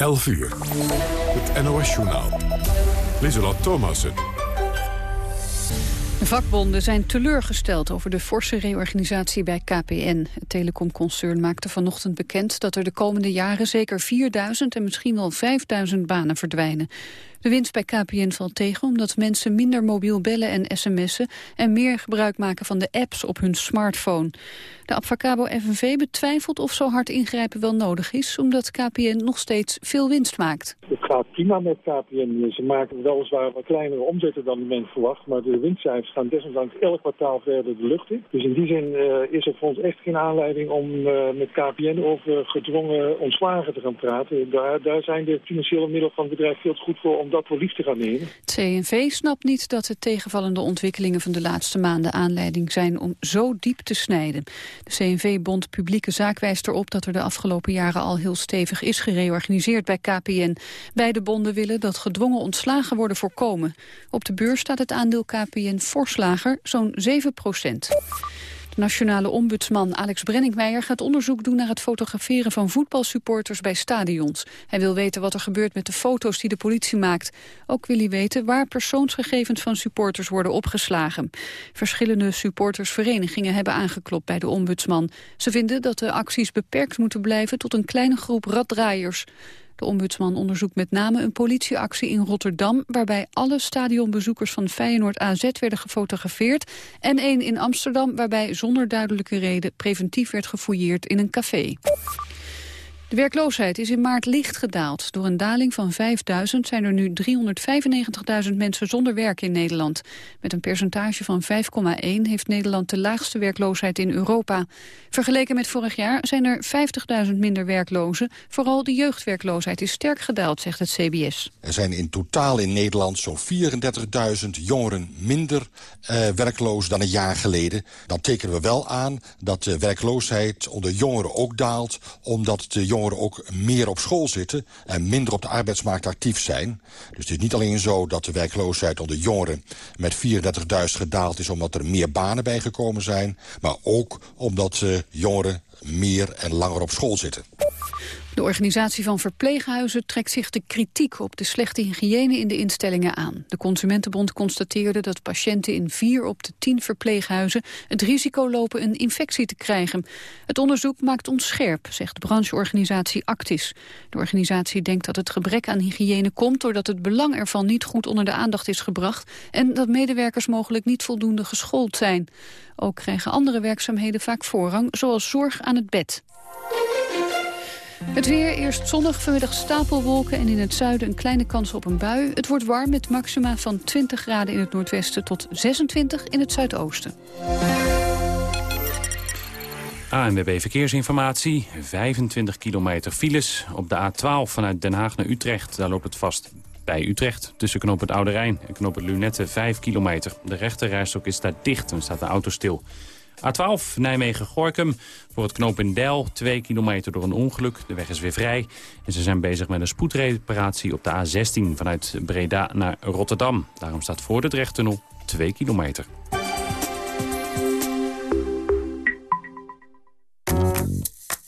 11 uur. Het NOS-journaal. Lieselot Thomassen. De vakbonden zijn teleurgesteld over de forse reorganisatie bij KPN. Het telecomconcern maakte vanochtend bekend dat er de komende jaren zeker 4000 en misschien wel 5000 banen verdwijnen. De winst bij KPN valt tegen omdat mensen minder mobiel bellen en sms'en... en meer gebruik maken van de apps op hun smartphone. De Abfacabo FNV betwijfelt of zo hard ingrijpen wel nodig is... omdat KPN nog steeds veel winst maakt. Het gaat prima met KPN. Ze maken weliswaar wat kleinere omzetten dan men verwacht... maar de winstcijfers gaan desondanks elk kwartaal verder de lucht in. Dus in die zin uh, is er voor ons echt geen aanleiding om uh, met KPN over gedwongen ontslagen te gaan praten. Daar, daar zijn de financiële middelen van het bedrijf veel te goed voor... om dat voor gaan nemen. Het CNV snapt niet dat de tegenvallende ontwikkelingen van de laatste maanden aanleiding zijn om zo diep te snijden. De CNV-bond Publieke Zaak wijst erop dat er de afgelopen jaren al heel stevig is gereorganiseerd bij KPN. Beide bonden willen dat gedwongen ontslagen worden voorkomen. Op de beurs staat het aandeel KPN voorslager zo'n 7 procent. Nationale ombudsman Alex Brenningmeijer gaat onderzoek doen naar het fotograferen van voetbalsupporters bij stadions. Hij wil weten wat er gebeurt met de foto's die de politie maakt. Ook wil hij weten waar persoonsgegevens van supporters worden opgeslagen. Verschillende supportersverenigingen hebben aangeklopt bij de ombudsman. Ze vinden dat de acties beperkt moeten blijven tot een kleine groep raddraaiers. De ombudsman onderzoekt met name een politieactie in Rotterdam... waarbij alle stadionbezoekers van Feyenoord AZ werden gefotografeerd... en één in Amsterdam waarbij zonder duidelijke reden... preventief werd gefouilleerd in een café. De werkloosheid is in maart licht gedaald. Door een daling van 5000 zijn er nu 395.000 mensen zonder werk in Nederland. Met een percentage van 5,1 heeft Nederland de laagste werkloosheid in Europa. Vergeleken met vorig jaar zijn er 50.000 minder werklozen. Vooral de jeugdwerkloosheid is sterk gedaald, zegt het CBS. Er zijn in totaal in Nederland zo'n 34.000 jongeren minder uh, werkloos dan een jaar geleden. Dan tekenen we wel aan dat de werkloosheid onder jongeren ook daalt... omdat de jongeren ook meer op school zitten... en minder op de arbeidsmarkt actief zijn. Dus het is niet alleen zo dat de werkloosheid onder jongeren... met 34.000 gedaald is omdat er meer banen bijgekomen zijn... maar ook omdat uh, jongeren meer en langer op school zitten. De organisatie van verpleeghuizen trekt zich de kritiek op de slechte hygiëne in de instellingen aan. De Consumentenbond constateerde dat patiënten in vier op de tien verpleeghuizen het risico lopen een infectie te krijgen. Het onderzoek maakt ons scherp, zegt de brancheorganisatie Actis. De organisatie denkt dat het gebrek aan hygiëne komt doordat het belang ervan niet goed onder de aandacht is gebracht en dat medewerkers mogelijk niet voldoende geschoold zijn. Ook krijgen andere werkzaamheden vaak voorrang, zoals zorg aan het bed. Het weer, eerst zonnig, vanmiddag stapelwolken en in het zuiden een kleine kans op een bui. Het wordt warm met maxima van 20 graden in het noordwesten tot 26 in het zuidoosten. ANWB Verkeersinformatie, 25 kilometer files. Op de A12 vanuit Den Haag naar Utrecht, daar loopt het vast bij Utrecht. Tussen knoop het Oude Rijn en knoop het Lunette 5 kilometer. De rechterrijstok is daar dicht en staat de auto stil. A12 Nijmegen-Gorkum voor het knooppunt Del. 2 kilometer door een ongeluk. De weg is weer vrij. En ze zijn bezig met een spoedreparatie op de A16 vanuit Breda naar Rotterdam. Daarom staat voor de Drechttunnel 2 kilometer.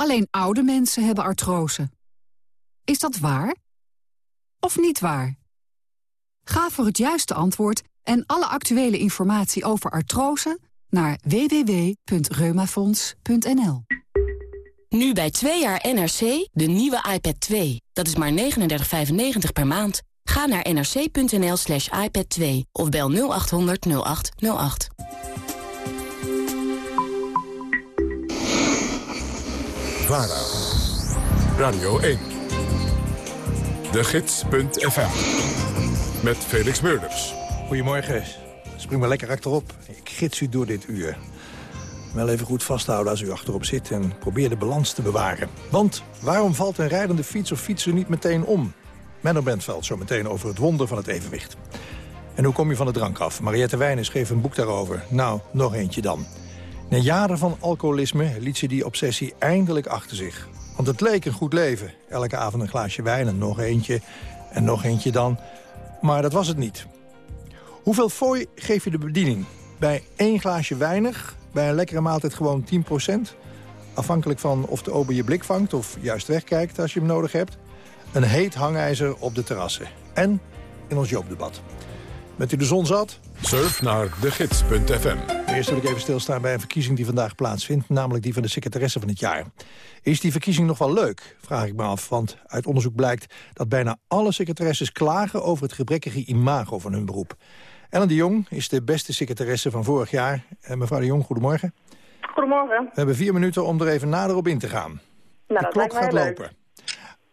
Alleen oude mensen hebben artrose. Is dat waar? Of niet waar? Ga voor het juiste antwoord en alle actuele informatie over artrose naar www.reumafonds.nl. Nu bij 2 jaar NRC de nieuwe iPad 2. Dat is maar 39,95 per maand. Ga naar nrc.nl slash iPad 2 of bel 0800 0808. VARA. Radio 1. De Gids.fm. Met Felix Meurders. Goedemorgen. Spring maar lekker achterop. Ik gids u door dit uur. Wel even goed vasthouden als u achterop zit en probeer de balans te bewaren. Want waarom valt een rijdende fiets of fietser niet meteen om? Menno Bentveld zo meteen over het wonder van het evenwicht. En hoe kom je van de drank af? Mariette Wijnen schreef een boek daarover. Nou, nog eentje dan. Na jaren van alcoholisme liet ze die obsessie eindelijk achter zich. Want het leek een goed leven. Elke avond een glaasje wijn en nog eentje en nog eentje dan. Maar dat was het niet. Hoeveel fooi geef je de bediening? Bij één glaasje weinig, bij een lekkere maaltijd gewoon 10%. Afhankelijk van of de ober je blik vangt of juist wegkijkt als je hem nodig hebt. Een heet hangijzer op de terrassen. En in ons Joopdebat. Bent u de zon zat? Surf naar degids.fm. Eerst wil ik even stilstaan bij een verkiezing die vandaag plaatsvindt... namelijk die van de secretaresse van het jaar. Is die verkiezing nog wel leuk, vraag ik me af. Want uit onderzoek blijkt dat bijna alle secretaresses klagen... over het gebrekkige imago van hun beroep. Ellen de Jong is de beste secretaresse van vorig jaar. En mevrouw de Jong, goedemorgen. Goedemorgen. We hebben vier minuten om er even nader op in te gaan. Nou, de dat klok lijkt mij gaat leuk. lopen.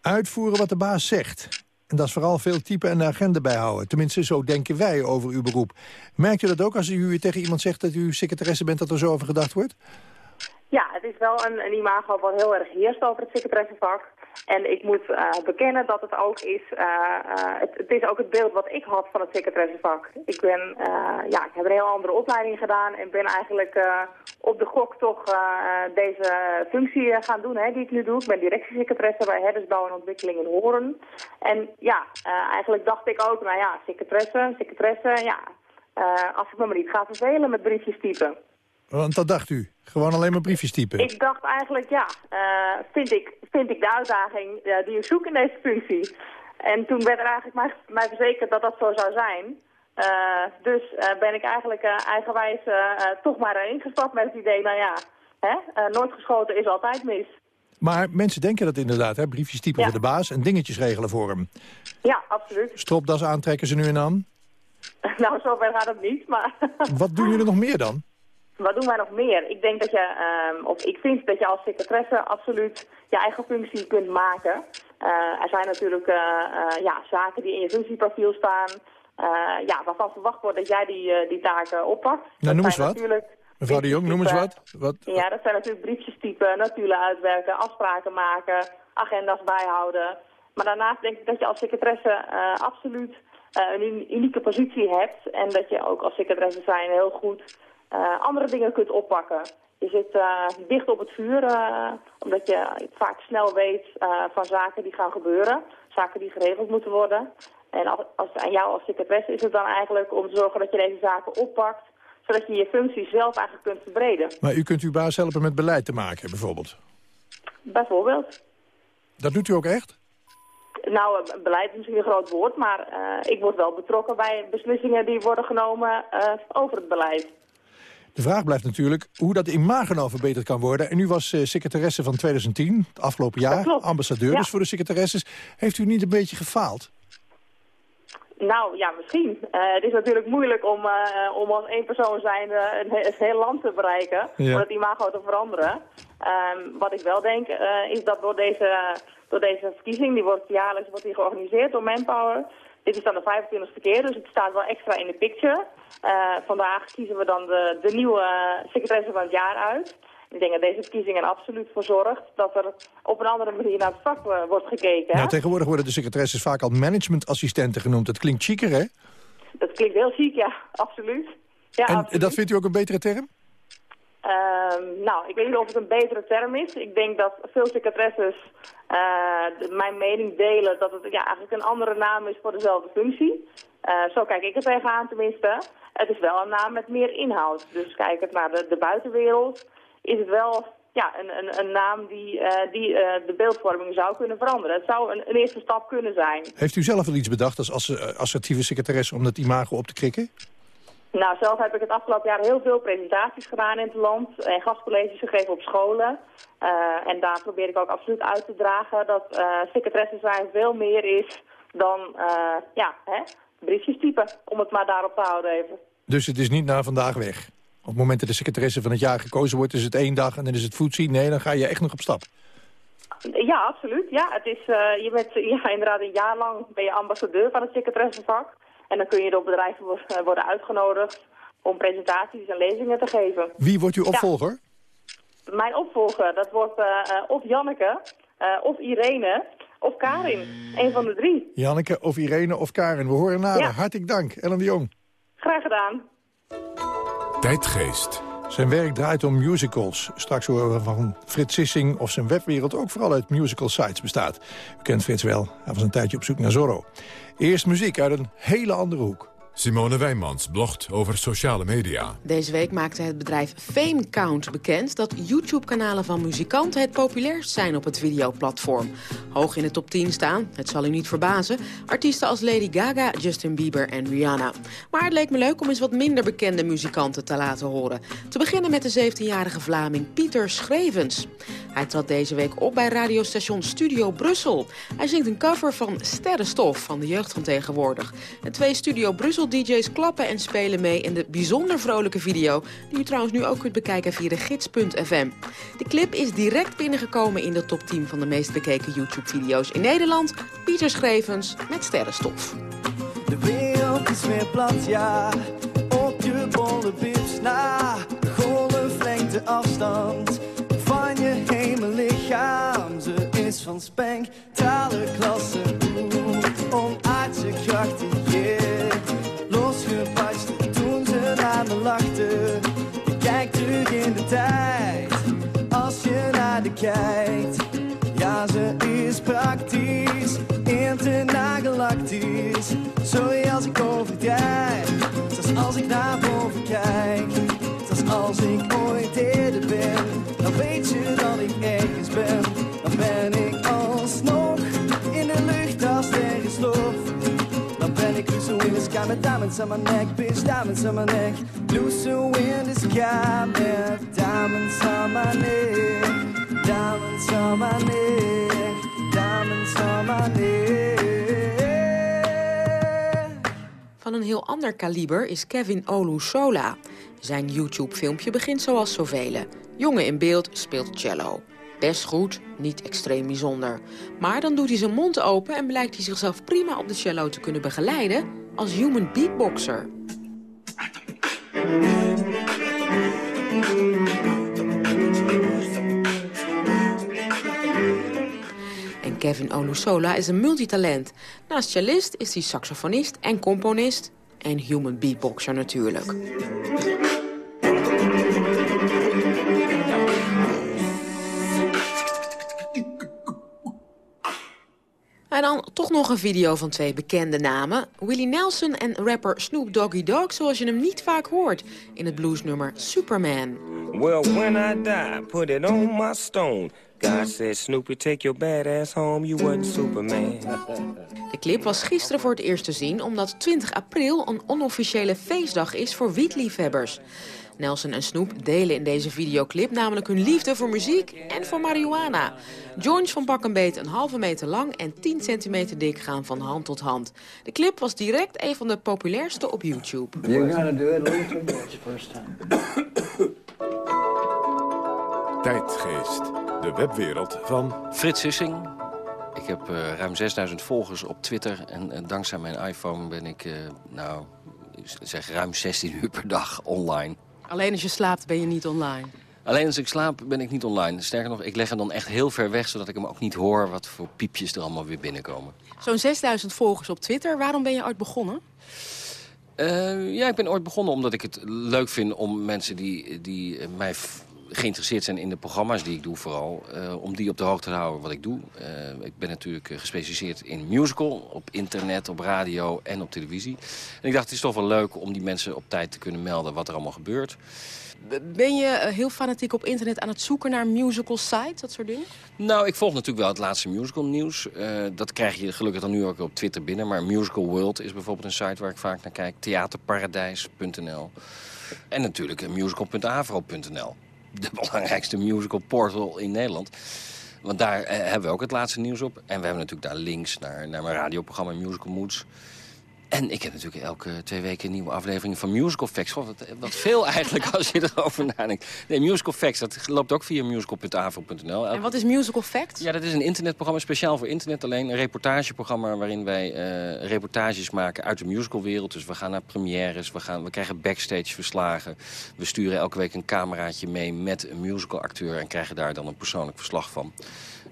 Uitvoeren wat de baas zegt. En dat is vooral veel typen en agenda bijhouden. Tenminste, zo denken wij over uw beroep. Merkt u dat ook als u tegen iemand zegt dat u secretaresse bent... dat er zo over gedacht wordt? Ja, het is wel een, een imago wat heel erg heerst over het secretaressenvak. En ik moet eh, bekennen dat het ook is, eh, het, is ook het beeld wat ik had van het secretaressenvak. Ik ben, ja, ik heb een heel andere opleiding gedaan en ben eigenlijk op de gok toch deze functie gaan doen hè, die ik nu doe. Ik ben directiesecretaresse bij Herdersbouw en Ontwikkeling in Horen. En ja, eigenlijk dacht ik ook, nou ja, secretaresse, secretaresse, ja, als ik me maar niet ga vervelen met briefjes typen. Want dat dacht u. Gewoon alleen maar briefjes typen. Ik dacht eigenlijk, ja, eh, vind, ik, vind ik de uitdaging eh, die ik zoek in deze functie. En toen werd er eigenlijk mij, mij verzekerd dat dat zo zou zijn. Eh, dus ben ik eigenlijk eigenwijs toch maar erin gestapt met het idee, nou ja, hè, nooit geschoten is altijd mis. Maar mensen denken dat inderdaad, hè? briefjes typen Ja. voor de baas en dingetjes regelen voor hem. Ja, absoluut. Stropdas aantrekken ze nu en dan. nou, zover gaat het niet, maar... Wat doen jullie nog meer dan? Wat doen wij nog meer? Ik denk dat je, ehm, of ik vind dat je als secretaresse absoluut je eigen functie kunt maken. Eh, er zijn natuurlijk eh, eh, ja, zaken die in je functieprofiel staan, ja, waarvan verwacht wordt dat jij die, die taken oppakt. Nou, noem eens wat. natuurlijk Mevrouw de Jong, noem eens wat. wat. Ja, dat zijn natuurlijk briefjes typen, notulen uitwerken, afspraken maken, agenda's bijhouden. Maar daarnaast denk ik dat je als secretaresse absoluut een uni- unieke positie hebt. En dat je ook als secretaresse zijn heel goed eh, andere dingen kunt oppakken. Je zit eh, dicht op het vuur, eh, omdat je vaak snel weet van zaken die gaan gebeuren. Zaken die geregeld moeten worden. En als, als, aan jou als secretaresse is het dan eigenlijk om te zorgen dat je deze zaken oppakt zodat je je functie zelf eigenlijk kunt verbreden. Maar u kunt uw baas helpen met beleid te maken, bijvoorbeeld. Bijvoorbeeld. Dat doet u ook echt? Nou, beleid is misschien een groot woord, maar ik word wel betrokken bij beslissingen die worden genomen over het beleid. De vraag blijft natuurlijk hoe dat imago nou verbeterd kan worden. En u was eh, secretaresse van 2010, het afgelopen jaar. Ambassadeur Ja. dus voor de secretaresses. Heeft u niet een beetje gefaald? Nou, ja, misschien. Eh, het is natuurlijk moeilijk om, eh, om als één persoon zijn een, he- het hele land te bereiken, Ja. om het imago te veranderen. Ehm, wat ik wel denk, is dat door deze, door deze verkiezing, die wordt jaarlijks wordt die georganiseerd door Manpower. Dit is dan de 25e keer, dus het staat wel extra in de picture. Eh, vandaag kiezen we dan de, de nieuwe eh, secretaresse van het jaar uit. Ik denk dat deze verkiezing er absoluut voor zorgt dat er op een andere manier naar het vak eh, wordt gekeken. Nou, tegenwoordig worden de secretaresses vaak al managementassistenten genoemd. Dat klinkt chiquer, hè? Dat klinkt heel chic, ja, absoluut. Ja, en absoluut. dat vindt u ook een betere term? Ehm, nou, ik weet niet of het een betere term is. Ik denk dat veel secretaresses eh, mijn mening delen dat het ja, eigenlijk een andere naam is voor dezelfde functie. Eh, zo kijk ik er tegenaan tenminste. Het is wel een naam met meer inhoud. Dus kijkend naar de, de buitenwereld is het wel ja, een, een, een naam die, eh, die eh, de beeldvorming zou kunnen veranderen. Het zou een, een eerste stap kunnen zijn. Heeft u zelf wel iets bedacht als eh, assertieve secretaresse om dat imago op te krikken? Nou, zelf heb ik het afgelopen jaar heel veel presentaties gedaan in het land en gastcolleges gegeven op scholen. En daar probeer ik ook absoluut uit te dragen dat secretaresse zijn veel meer is dan ja, hè, briefjes typen, om het maar daarop te houden even. Dus het is niet na vandaag weg. Op het moment dat de secretaresse van het jaar gekozen wordt, is het één dag en dan is het voetzie. Nee, dan ga je echt nog op stap. Ja, absoluut. Ja, het is, eh, je bent ja, inderdaad een jaar lang ben je ambassadeur van het secretaressevak. En dan kun je door bedrijven eh, worden uitgenodigd om presentaties en lezingen te geven. Wie wordt uw Ja. opvolger? Mijn opvolger, dat wordt of Janneke, of Irene, of Karin. Een van de drie. Janneke of Irene of Karin. We horen nader. Hartelijk dank, Ellen de Jong. Graag gedaan. Tijdgeest. Zijn werk draait om musicals. Straks horen we van Frits Sissing of zijn webwereld ook vooral uit musical sites bestaat. U kent Frits wel, hij was een tijdje op zoek naar Zorro. Eerst muziek uit een hele andere hoek. Simone Wijmans blogt over sociale media. Deze week maakte het bedrijf FameCount bekend... dat YouTube-kanalen van muzikanten het populairst zijn op het videoplatform. Hoog in de top 10 staan, het zal u niet verbazen... artiesten als Lady Gaga, Justin Bieber en Rihanna. Maar het leek me leuk om eens wat minder bekende muzikanten te laten horen. Te beginnen met de 17-jarige Vlaming Pieter Schrevens. Hij trad deze week op bij radiostation Studio Brussel. Hij zingt een cover van Sterrenstof van de jeugd van tegenwoordig. De twee Studio Brussel-dj's klappen en spelen mee in de bijzonder vrolijke video... die u trouwens nu ook kunt bekijken via de gids.fm. De clip is direct binnengekomen in de top 10 van de meest bekeken YouTube-video's in Nederland. Pieter Schrevens met Sterrenstof. De wereld is weer plat, ja, op je bolle bips na. Golflengte afstand van je hemel lichaam. Ze is van tale klasse, kijkt. Ja, ze is praktisch, internagalactisch. Sorry als ik overdrijf, zelfs als ik naar boven kijk. Zelfs als ik ooit eerder ben, dan weet je dat ik ergens ben. Dan ben ik alsnog in de lucht als sterrenstof. Dan ben ik dus in the sky met diamonds on my neck, bitch, diamonds on my neck. Blue so in the sky met diamonds on my neck. Diamonds on my neck, diamonds on my neck. Van een heel ander kaliber is Kevin Olusola. Zijn YouTube-filmpje begint zoals zoveel. Jongen in beeld speelt cello. Best goed, niet extreem bijzonder. Maar dan doet hij zijn mond open en blijkt hij zichzelf prima op de cello te kunnen begeleiden als human beatboxer. Kevin Olusola is een multitalent. Naast cellist is hij saxofonist en componist en human beatboxer natuurlijk. En dan toch nog een video van twee bekende namen. Willie Nelson en rapper Snoop Doggy Dogg, zoals je hem niet vaak hoort in het bluesnummer Superman. Well, when I die, put it on my stone. God said, Snoopy, take your badass home. You wasn't Superman. De clip was gisteren voor het eerst te zien... omdat 20 april een onofficiële feestdag is voor wietliefhebbers. Nelson en Snoop delen in deze videoclip namelijk hun liefde voor muziek en voor marihuana. Joints van pak een beet een halve meter lang en 10 centimeter dik gaan van hand tot hand. De clip was direct een van de populairste op YouTube. You're gonna do it a little too much first time. Tijdgeest. De webwereld van... Frits Sissing. Ik heb eh, ruim 6000 volgers op Twitter. En eh, dankzij mijn iPhone ben ik, eh, nou, zeg ruim 16 uur per dag online. Alleen als je slaapt ben je niet online. Alleen als ik slaap ben ik niet online. Sterker nog, ik leg hem dan echt heel ver weg... zodat ik hem ook niet hoor wat voor piepjes er allemaal weer binnenkomen. Zo'n 6000 volgers op Twitter. Waarom ben je ooit begonnen? Uh, ja, ik ben ooit begonnen omdat ik het leuk vind om mensen die, die mij geïnteresseerd zijn in de programma's die ik doe vooral... Uh, om die op de hoogte te houden wat ik doe. Uh, ik ben natuurlijk gespecialiseerd in musical, op internet, op radio en op televisie. En ik dacht, het is toch wel leuk om die mensen op tijd te kunnen melden wat er allemaal gebeurt. Ben je heel fanatiek op internet aan het zoeken naar musical sites, dat soort dingen? Nou, ik volg natuurlijk wel het laatste musical nieuws. Uh, dat krijg je gelukkig dan nu ook op Twitter binnen. Maar Musical World is bijvoorbeeld een site waar ik vaak naar kijk. Theaterparadijs.nl En natuurlijk musical.avro.nl de belangrijkste musical portal in Nederland. Want daar eh, hebben we ook het laatste nieuws op. En we hebben natuurlijk daar links naar, naar mijn radioprogramma Musical Moods. En ik heb natuurlijk elke twee weken een nieuwe aflevering van Musical Facts. Goh, wat, wat veel eigenlijk als je erover nadenkt. Nee, Musical Facts, dat loopt ook via musical.avro.nl. En wat is Musical Facts? Ja, dat is een internetprogramma, speciaal voor internet alleen. Een reportageprogramma waarin wij eh, reportages maken uit de musicalwereld. Dus we gaan naar premières, we, gaan, we krijgen backstage verslagen. We sturen elke week een cameraatje mee met een musicalacteur... en krijgen daar dan een persoonlijk verslag van.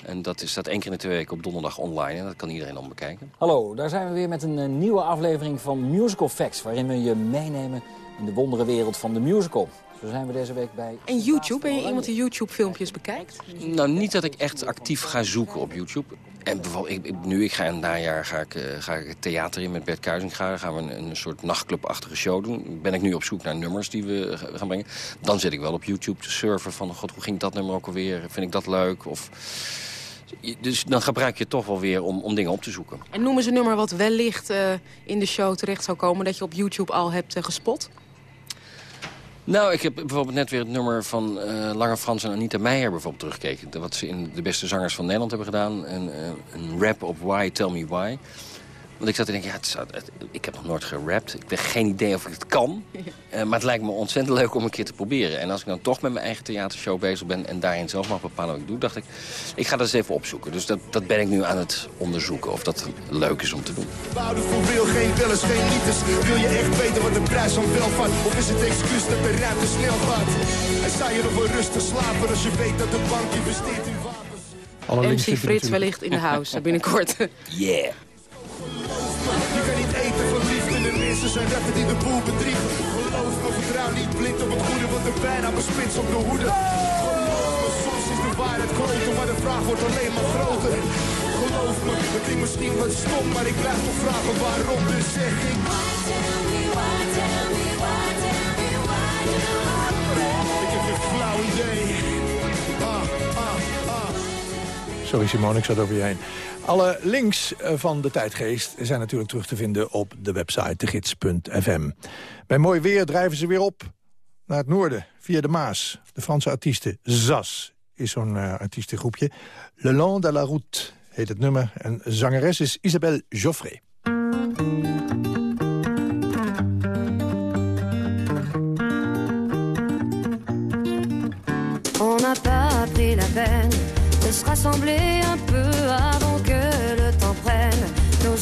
En dat is dat één keer in de twee weken op donderdag online. En dat kan iedereen dan bekijken. Hallo, daar zijn we weer met een eh, nieuwe aflevering van Musical Facts... waarin we je meenemen in de wonderenwereld van de musical. Zo zijn we deze week bij... En YouTube? Ben je iemand die YouTube-filmpjes bekijkt? Nou, niet dat ik echt actief ga zoeken op YouTube. En bijvoorbeeld, ik, nu, ik ga in het najaar ga ik, eh, ga ik het theater in met Bert Kuizinga. Dan gaan we een, een soort nachtclubachtige show doen. Ben ik nu op zoek naar nummers die we gaan brengen. Dan zit ik wel op YouTube te surfen van... God, hoe ging dat nummer ook alweer? Vind ik dat leuk? Of... Dus dan gebruik je het toch wel weer om, om dingen op te zoeken. En noem eens een nummer wat wellicht eh, in de show terecht zou komen... dat je op YouTube al hebt eh, gespot. Nou, ik heb bijvoorbeeld net weer het nummer van eh, Lange Frans en Anita Meijer bijvoorbeeld teruggekeken. Wat ze in de beste zangers van Nederland hebben gedaan. Een rap op Why, Tell Me Why. Want ik zat te denken, ja, het zou- het- ik heb nog nooit gerapt. Ik heb geen idee of ik het kan. Eh, maar het lijkt me ontzettend leuk om een keer te proberen. En als ik dan toch met mijn eigen theatershow bezig ben... en daarin zelf mag bepalen wat ik doe, dacht ik... ik ga dat eens even opzoeken. Dus dat, dat ben ik nu aan het onderzoeken. Of dat leuk is om te doen. Bouwde voor wil, geen wellens, geen liefdes. Wil je echt weten wat de prijs van welvaart? Of is het excuus dat de ruimte snel gaat? En sta je nog wel rustig slapen als je weet dat de bank investeert in wapens? MC Frits natuurlijk- wellicht in de house binnenkort. Yeah. Je kan niet eten van liefde, de mensen zijn ratten die de boel bedriegen. Geloof me, vertrouw niet blind op het goede, want de bijna bespits op de hoede. Geloof me, soms is de waarheid groter, maar de vraag wordt alleen maar groter. Geloof me, het klinkt misschien wat stom, maar ik blijf toch vragen waarom, dus zeg ik... Ik heb flauw idee. Ah, ah, ah. Sorry Simone, ik zat over je heen. Alle links eh, van de tijdgeest zijn natuurlijk terug te vinden op de website degids.fm. Bij mooi weer drijven ze weer op naar het noorden, via de Maas. De Franse artieste Zas is zo'n eh, artiestengroepje. Le Long de la Route heet het nummer. En zangeres is Isabelle Joffre. On n'a pas pris la peine de se un peu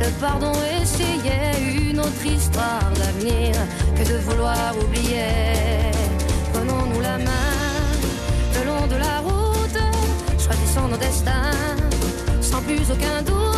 le pardon, essayer une autre histoire d'avenir que de vouloir oublier. Prenons-nous la main le long de la route, choisissons nos destins, sans plus aucun doute.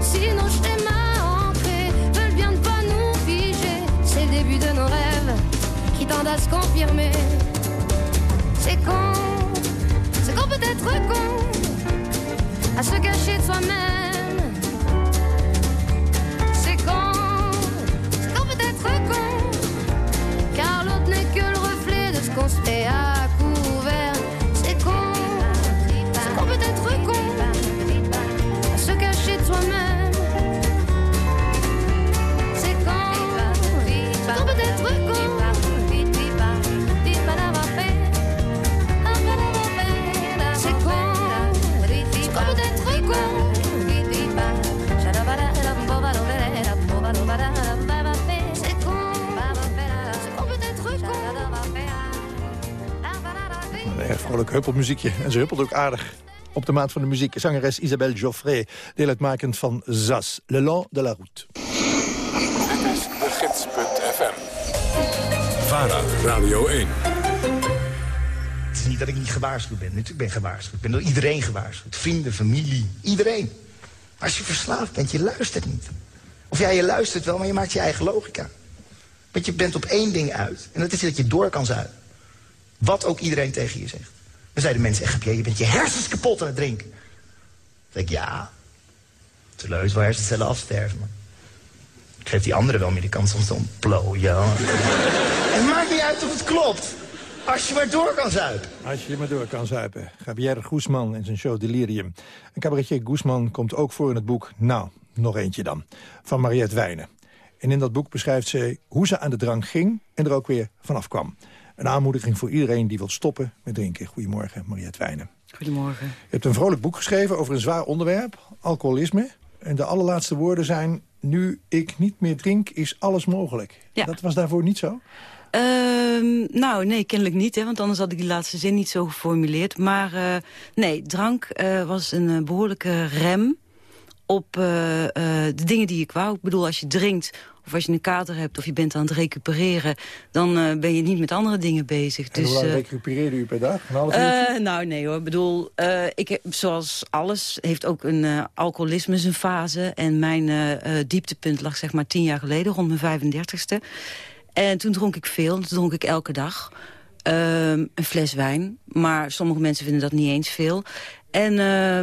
Si nos schémas ancrés veulent bien ne pas nous figer, c'est le début de nos rêves qui tendent à se confirmer. C'est con, c'est qu'on peut être con, à se cacher de soi-même. Vrolijk huppelmuziekje. En ze huppelt ook aardig op de maat van de muziek. Zangeres Isabelle Geoffrey, deel uitmakend van ZAS, Le Long de la Route. Dit is de gids.fm. VARA, Radio 1. Het is niet dat ik niet gewaarschuwd ben. Natuurlijk ben ik gewaarschuwd. Ik ben door iedereen gewaarschuwd. Vrienden, familie, iedereen. Maar als je verslaafd bent, je luistert niet. Of ja, je luistert wel, maar je maakt je eigen logica. Want je bent op één ding uit. En dat is dat je door kan zuigen. Wat ook iedereen tegen je zegt. Dan zeiden mensen echt, je bent je hersens kapot aan het drinken. Dan denk ik, ja. Het is leuk, waar hersencellen afsterven. Maar ik geef die anderen wel meer de kans om te ontplooien. en het maakt niet uit of het klopt. Als je maar door kan zuipen. Als je maar door kan zuipen. Javier Guzman in zijn show Delirium. En cabaretier Guzman komt ook voor in het boek... Nou, nog eentje dan. Van Mariette Wijnen. En in dat boek beschrijft ze hoe ze aan de drank ging... en er ook weer vanaf kwam. Een aanmoediging voor iedereen die wil stoppen met drinken. Goedemorgen, Mariette Wijnen. Goedemorgen. Je hebt een vrolijk boek geschreven over een zwaar onderwerp, alcoholisme. En de allerlaatste woorden zijn... nu ik niet meer drink, is alles mogelijk. Ja. Dat was daarvoor niet zo? Ehm, nou, nee, kennelijk niet, hè, want anders had ik die laatste zin niet zo geformuleerd. Maar eh, nee, drank eh, was een eh, behoorlijke rem op de dingen die ik wou. Ik bedoel, als je drinkt of als je een kater hebt of je bent aan het recupereren... dan eh, ben je niet met andere dingen bezig. En Dus, hoe lang eh, recupereerde u per dag? Eh, nou, nee hoor. Ik bedoel, ik heb, zoals alles heeft ook een alcoholisme zijn fase. En mijn dieptepunt lag zeg maar tien jaar geleden, rond mijn 35ste. En toen dronk ik veel. Toen dronk ik elke dag. Ehm, een fles wijn. Maar sommige mensen vinden dat niet eens veel. En eh,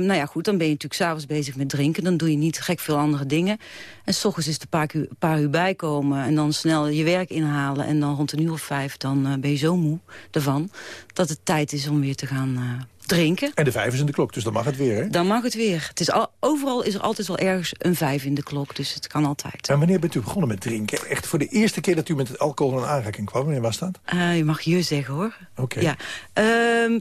nou ja, goed, dan ben je natuurlijk s'avonds bezig met drinken. Dan doe je niet gek veel andere dingen. En s ochtends is het een paar, uur- paar uur bijkomen. En dan snel je werk inhalen. En dan rond een uur of vijf, dan eh, ben je zo moe ervan... dat het tijd is om weer te gaan eh, drinken. En de vijf is in de klok, dus dan mag het weer, hè? Dan mag het weer. Het is al, overal is er altijd wel ergens een vijf in de klok. Dus het kan altijd. En wanneer bent u begonnen met drinken? Echt voor de eerste keer dat u met het alcohol in aanraking kwam. Wanneer was dat? Je mag je zeggen, hoor. Oké. Ja. Ehm,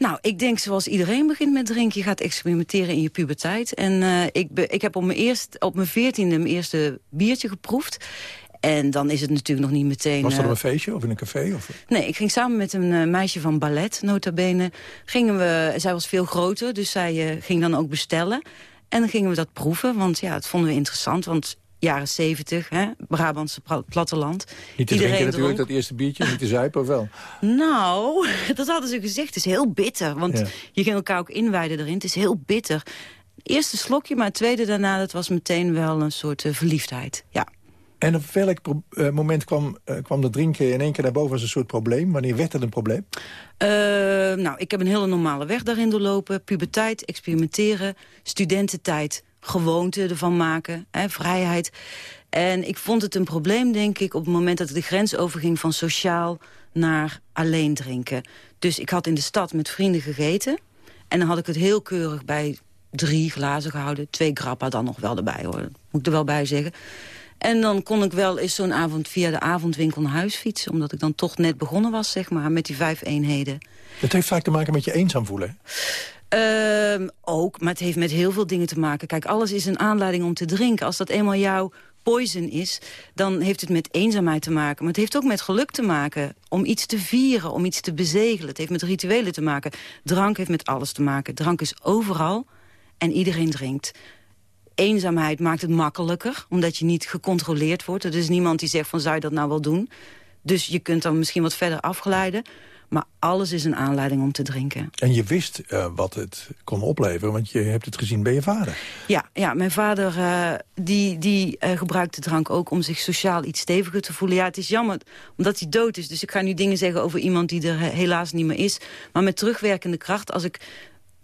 nou, ik denk zoals iedereen begint met drinken. Je gaat experimenteren in je puberteit. En eh, ik, be- ik heb op mijn, eerst, op mijn veertiende mijn eerste biertje geproefd. En dan is het natuurlijk nog niet meteen... Was dat op eh, een feestje of in een café? Of... Nee, ik ging samen met een eh, meisje van ballet, nota bene. Gingen we, zij was veel groter, dus zij ging dan ook bestellen. En dan gingen we dat proeven, want ja, dat vonden we interessant. Want jaren zeventig, hè, Brabantse platteland. Niet te drinken natuurlijk, dat eerste biertje, niet te zuipen of wel? Nou, dat hadden ze gezegd. Het is heel bitter, want Ja. je ging elkaar ook inwijden erin. Het is heel bitter. Eerste slokje, maar het tweede daarna, dat was meteen wel een soort eh, verliefdheid. Ja. En op welk eh, moment kwam, eh, kwam de drinken in één keer naar boven als een soort probleem? Wanneer werd het een probleem? Nou, ik heb een hele normale weg daarin doorlopen. Puberteit, experimenteren, studententijd, gewoonte ervan maken, hè, vrijheid. En ik vond het een probleem, denk ik, op het moment dat ik de grens overging van sociaal naar alleen drinken. Dus ik had in de stad met vrienden gegeten. En dan had ik het heel keurig bij drie glazen gehouden. Twee grappa dan nog wel erbij, hoor. Moet ik er wel bij zeggen. En dan kon ik wel eens zo'n avond via de avondwinkel naar huis fietsen. Omdat ik dan toch net begonnen was, zeg maar, met die vijf eenheden. Het heeft vaak te maken met je eenzaam voelen. Ehm, ook, maar het heeft met heel veel dingen te maken. Kijk, alles is een aanleiding om te drinken. Als dat eenmaal jouw poison is, dan heeft het met eenzaamheid te maken. Maar het heeft ook met geluk te maken. Om iets te vieren, om iets te bezegelen. Het heeft met rituelen te maken. Drank heeft met alles te maken. Drank is overal en iedereen drinkt. Eenzaamheid maakt het makkelijker, omdat je niet gecontroleerd wordt. Er is niemand die zegt van, zou je dat nou wel doen? Dus je kunt dan misschien wat verder afglijden. Maar alles is een aanleiding om te drinken. En je wist eh, wat het kon opleveren, want je hebt het gezien bij je vader. Ja, ja mijn vader uh, die, die uh, gebruikte drank ook om zich sociaal iets steviger te voelen. Ja, het is jammer omdat hij dood is. Dus ik ga nu dingen zeggen over iemand die er helaas niet meer is. Maar met terugwerkende kracht, als ik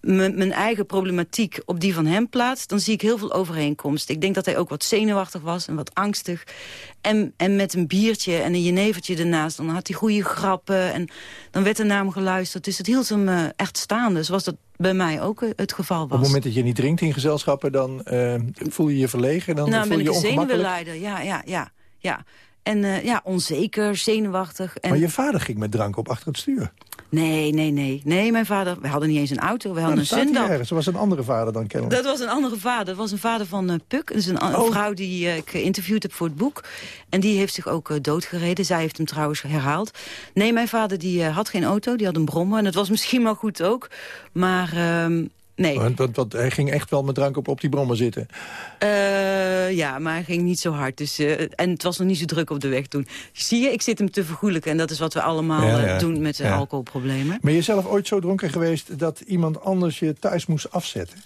mijn eigen problematiek op die van hem plaats... dan zie ik heel veel overeenkomst. Ik denk dat hij ook wat zenuwachtig was en wat angstig. En, en met een biertje en een jenevertje ernaast... dan had hij goede grappen en dan werd er naar hem geluisterd. Dus het hield hem uh, echt staande, zoals dat bij mij ook uh, het geval was. Op het moment dat je niet drinkt in gezelschappen... dan uh, voel je je verlegen, dan nou, voel je je ongemakkelijk? Nou, ben ik een ja, ja, ja. ja. En uh, ja, onzeker, zenuwachtig. En... Maar je vader ging met drank op achter het stuur. Nee, nee, nee. Nee, mijn vader, we hadden niet eens een auto, we hadden nou, een Sundap. Ze was een andere vader dan kennelijk. Dat was een andere vader. Dat was een vader van uh, Puk. Dat is een, oh. vrouw die uh, ik geïnterviewd heb voor het boek. En die heeft zich ook doodgereden. Zij heeft hem trouwens herhaald. Nee, mijn vader die had geen auto, die had een brommer. En dat was misschien maar goed ook. Maar... Uh, Nee. Want, want, want, hij ging echt wel met drank op, op die brommer zitten? Uh, ja, maar hij ging niet zo hard. Dus, uh, en het was nog niet zo druk op de weg toen. Zie je, ik zit hem te vergoelijken. En dat is wat we allemaal ja, ja. Uh, doen met ja. alcoholproblemen. Ben je zelf ooit zo dronken geweest dat iemand anders je thuis moest afzetten?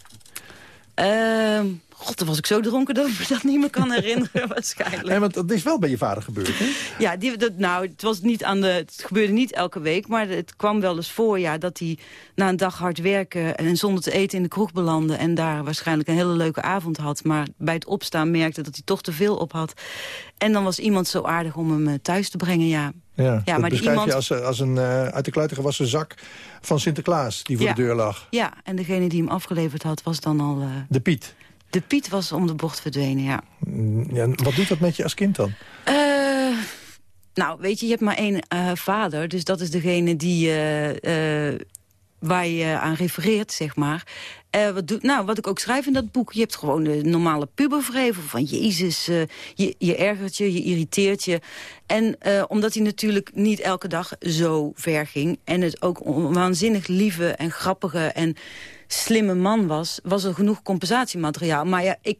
Uh, God, dan was ik zo dronken dat ik me dat niet meer kan herinneren waarschijnlijk. Nee, want dat is wel bij je vader gebeurd, hè? Ja, die, dat, nou, het, was niet aan de, het gebeurde niet elke week, maar het kwam wel eens voor... Ja, dat hij na een dag hard werken en zonder te eten in de kroeg belandde... en daar waarschijnlijk een hele leuke avond had... maar bij het opstaan merkte dat hij toch te veel op had. En dan was iemand zo aardig om hem thuis te brengen, ja. Ja, ja maar die iemand... je als, als een uh, uit de kluiten gewassen zak van Sinterklaas... die voor ja. de deur lag. Ja, en degene die hem afgeleverd had was dan al... Uh... De Piet. De Piet was om de bocht verdwenen, ja. ja wat doet dat met je als kind dan? Uh, nou, weet je, je hebt maar één vader. Dus dat is degene die, waar je aan refereert, zeg maar. wat, doet, nou, wat ik ook schrijf in dat boek... je hebt gewoon de normale pubervrevel van... Jezus, je, je ergert je, je irriteert je. En omdat hij natuurlijk niet elke dag zo ver ging... en het ook waanzinnig lieve en grappige... en slimme man was, was er genoeg compensatiemateriaal. Maar ja, ik,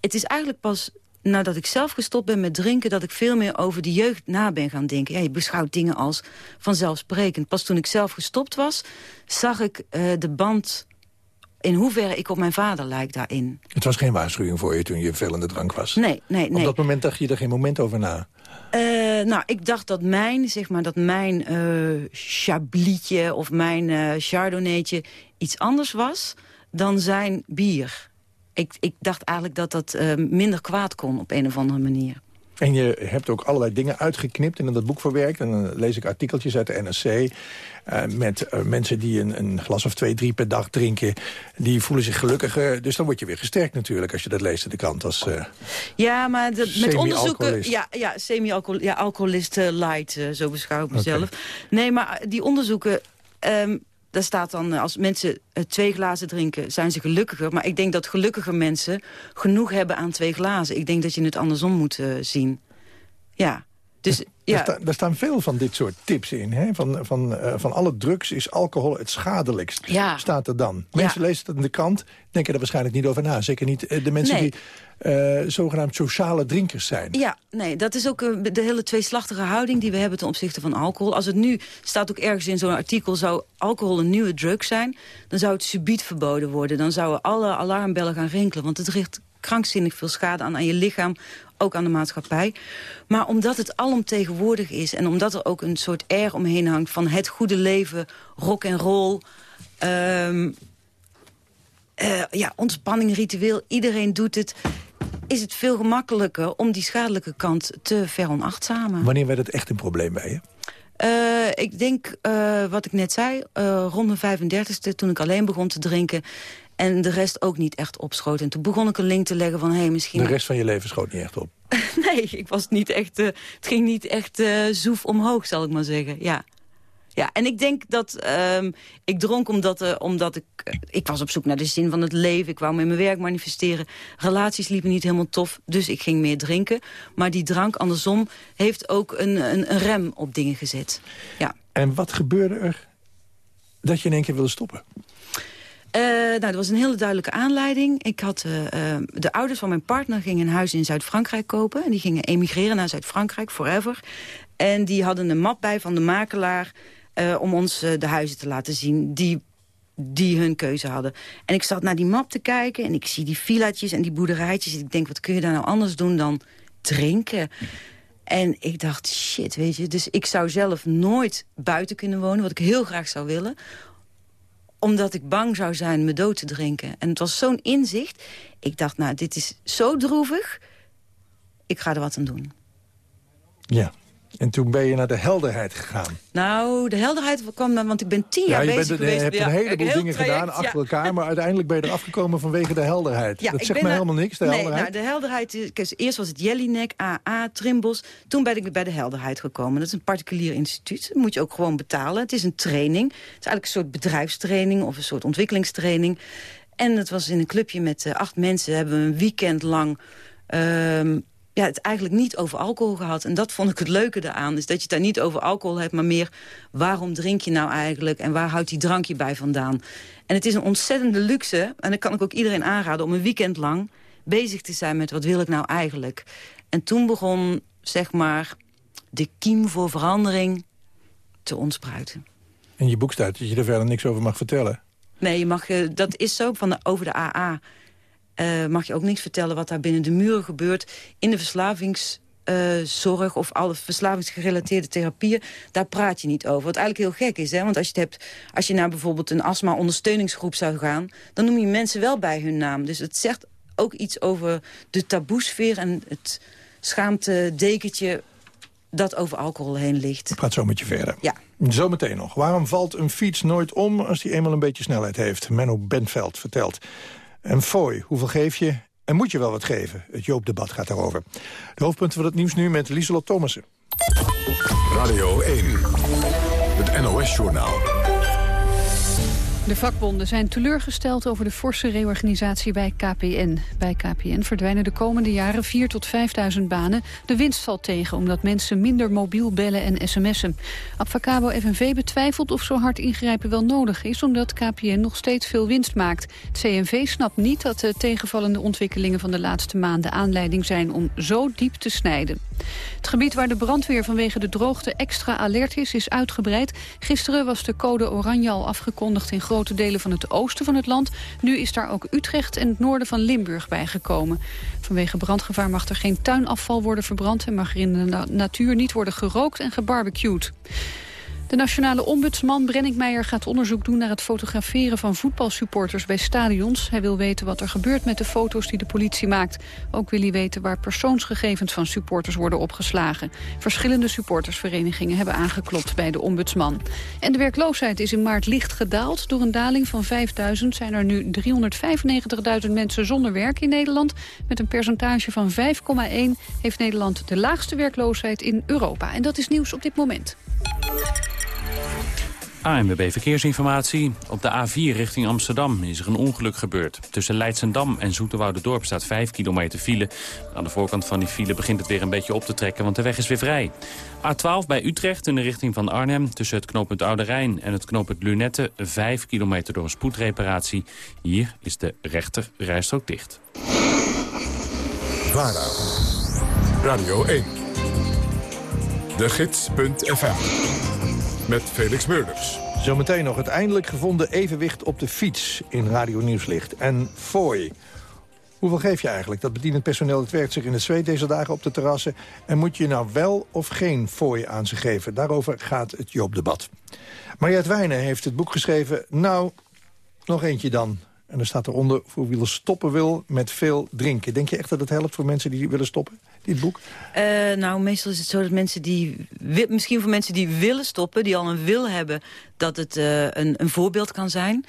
het is eigenlijk pas nadat ik zelf gestopt ben met drinken... dat ik veel meer over de jeugd na ben gaan denken. Ja, je beschouwt dingen als vanzelfsprekend. Pas toen ik zelf gestopt was, zag ik uh, de band... in hoeverre ik op mijn vader lijk daarin. Het was geen waarschuwing voor je toen je veel in de drank was? Nee, nee, nee. Op dat moment dacht je er geen moment over na? Uh, nou, ik dacht dat mijn, zeg maar, dat mijn uh, chablietje of mijn uh, chardonnaytje iets anders was dan zijn bier. Ik, ik dacht eigenlijk dat dat minder kwaad kon op een of andere manier. En je hebt ook allerlei dingen uitgeknipt en in dat boek verwerkt. En dan lees ik artikeltjes uit de NRC... Uh, met uh, mensen die een, een, glas of twee, drie per dag drinken. Die voelen zich gelukkiger. Dus dan word je weer gesterkt natuurlijk als je dat leest in de krant. Als, uh, ja, maar dat, met onderzoeken... Ja, ja semi-alcoholist ja, light, zo beschouw ik mezelf. Okay. Nee, maar die onderzoeken... Um, daar staat dan, als mensen twee glazen drinken, zijn ze gelukkiger. Maar ik denk dat gelukkiger mensen genoeg hebben aan twee glazen. Ik denk dat je het andersom moet uh, zien. Ja. Dus, ja. Sta, staan veel van dit soort tips in. Hè? Van, van, uh, van alle drugs is alcohol het schadelijkst, ja. staat er dan. Mensen ja. lezen het in de krant, denken er waarschijnlijk niet over na. Zeker niet uh, de mensen nee. die uh, zogenaamd sociale drinkers zijn. Ja, nee, dat is ook uh, de hele tweeslachtige houding die we hebben ten opzichte van alcohol. Als het nu, staat ook ergens in zo'n artikel, zou alcohol een nieuwe drug zijn... dan zou het subiet verboden worden. Dan zouden alle alarmbellen gaan rinkelen, want het richt krankzinnig veel schade aan aan je lichaam, ook aan de maatschappij. Maar omdat het alomtegenwoordig is en omdat er ook een soort air omheen hangt... van het goede leven, rock en roll... Um, uh, ja, ontspanning, ritueel, iedereen doet het is het veel gemakkelijker om die schadelijke kant te veronachtzamen. Wanneer werd het echt een probleem bij je? Uh, ik denk, uh, wat ik net zei, uh, rond mijn 35ste... toen ik alleen begon te drinken... en de rest ook niet echt opschoot. En toen begon ik een link te leggen van... Hey, misschien... De rest van je leven schoot niet echt op? nee, ik was niet echt, het ging niet echt zoef omhoog, zal ik maar zeggen. Ja. Ja, en ik denk dat um, ik dronk omdat, uh, omdat ik... Ik was op zoek naar de zin van het leven. Ik wou met mijn werk manifesteren. Relaties liepen niet helemaal tof, dus ik ging meer drinken. Maar die drank andersom heeft ook een, een, een rem op dingen gezet. Ja. En wat gebeurde er dat je in één keer wilde stoppen? Uh, nou, dat was een hele duidelijke aanleiding. Ik had, uh, uh, de ouders van mijn partner gingen een huis in Zuid-Frankrijk kopen. En die gingen emigreren naar Zuid-Frankrijk, forever. En die hadden een map bij van de makelaar... eh, om ons eh, de huizen te laten zien die, die hun keuze hadden. En ik zat naar die map te kijken en ik zie die villaatjes en die boerderijtjes. En ik denk, wat kun je daar nou anders doen dan drinken? En ik dacht, shit, weet je. Dus ik zou zelf nooit buiten kunnen wonen, wat ik heel graag zou willen omdat ik bang zou zijn me dood te drinken. En het was zo'n inzicht. Ik dacht, nou, dit is zo droevig. Ik ga er wat aan doen. Ja. En toen ben je naar de helderheid gegaan. Nou, de helderheid kwam dan, want ik ben tien jaar ja, je bezig bent, geweest. Je hebt een heleboel dingen gedaan achter elkaar, maar uiteindelijk ben je er afgekomen vanwege de helderheid. Dat zegt naar- helemaal niks, de nee, helderheid. Nou, de helderheid, is- eerst was het Jellinek, AA, Trimbos. Toen ben ik bij de helderheid gekomen. Dat is een particulier instituut. Dat moet je ook gewoon betalen. Het is een training. Het is eigenlijk een soort bedrijfstraining of een soort ontwikkelingstraining. En het was in een clubje met eh, acht mensen. Hebben we een weekend lang ehm, ja, het eigenlijk niet over alcohol gehad. En dat vond ik het leuke eraan. Is dat je het daar niet over alcohol hebt, maar meer... waarom drink je nou eigenlijk en waar houdt die drankje bij vandaan? En het is een ontzettende luxe. En dat kan ik ook iedereen aanraden om een weekend lang bezig te zijn met wat wil ik nou eigenlijk. En toen begon, zeg maar, de kiem voor verandering te ontspruiten. In je boek staat dat je er verder niks over mag vertellen. Nee, je mag, eh, dat is zo. Van de, over de AA eh, mag je ook niks vertellen wat daar binnen de muren gebeurt. In de verslavingszorg of alle verslavingsgerelateerde therapieën... daar praat je niet over. Wat eigenlijk heel gek is, hè? want als je, het hebt, als je naar bijvoorbeeld een astma-ondersteuningsgroep zou gaan... dan noem je mensen wel bij hun naam. Dus het zegt ook iets over de taboesfeer en het schaamte dekentje dat over alcohol heen ligt. Ik praat zo met je verder. Ja. Zometeen nog. Waarom valt een fiets nooit om als die eenmaal een beetje snelheid heeft? Menno Bentveld vertelt. En fooi, hoeveel geef je? En moet je wel wat geven? Het Joop-debat gaat daarover. De hoofdpunten van het nieuws nu met Lieselot Thomassen. Radio 1, het NOS-journaal. De vakbonden zijn teleurgesteld over de forse reorganisatie bij KPN. Bij KPN verdwijnen de komende jaren 4.000 tot 5.000 banen. De winst valt tegen omdat mensen minder mobiel bellen en sms'en. Abfacabo FNV betwijfelt of zo hard ingrijpen wel nodig is... omdat KPN nog steeds veel winst maakt. Het CNV snapt niet dat de tegenvallende ontwikkelingen van de laatste maanden... aanleiding zijn om zo diep te snijden. Het gebied waar de brandweer vanwege de droogte extra alert is, is uitgebreid. Gisteren was de code oranje al afgekondigd in grote delen van het oosten van het land. Nu is daar ook Utrecht en het noorden van Limburg bijgekomen. Vanwege brandgevaar mag er geen tuinafval worden verbrand... en mag er in de na- natuur niet worden gerookt en gebarbecued. De nationale ombudsman Brennick Meijer gaat onderzoek doen naar het fotograferen van voetbalsupporters bij stadions. Hij wil weten wat er gebeurt met de foto's die de politie maakt. Ook wil hij weten waar persoonsgegevens van supporters worden opgeslagen. Verschillende supportersverenigingen hebben aangeklopt bij de ombudsman. En de werkloosheid is in maart licht gedaald. Door een daling van 5000 zijn er nu 395.000 mensen zonder werk in Nederland. Met een percentage van 5,1 heeft Nederland de laagste werkloosheid in Europa. En dat is nieuws op dit moment. ANWB Verkeersinformatie. Op de A4 richting Amsterdam is er een ongeluk gebeurd. Tussen Leidsendam en Dorp staat 5 kilometer file. Aan de voorkant van die file begint het weer een beetje op te trekken, want de weg is weer vrij. A12 bij Utrecht in de richting van Arnhem. Tussen het knooppunt Oude Rijn en het knooppunt Lunette 5 kilometer door een spoedreparatie. Hier is de rechter rijstrook dicht. VARA, Radio 1, de gids.fm, met Felix Meurders. Zometeen nog het eindelijk gevonden evenwicht op de fiets in Radio Nieuwslicht. En fooi. Hoeveel geef je eigenlijk? Dat bedienend personeel het werkt zich in het zweet deze dagen op de terrassen. En moet je nou wel of geen fooi aan ze geven? Daarover gaat het Joop-debat. Mariette Wijnen heeft het boek geschreven. Nou, nog eentje dan. En er staat eronder voor wie stoppen wil met veel drinken. Denk je echt dat het helpt voor mensen die willen stoppen, dit boek? Eh, nou, meestal is het zo dat mensen die... Misschien voor mensen die willen stoppen, die al een wil hebben... dat het eh, een, een voorbeeld kan zijn.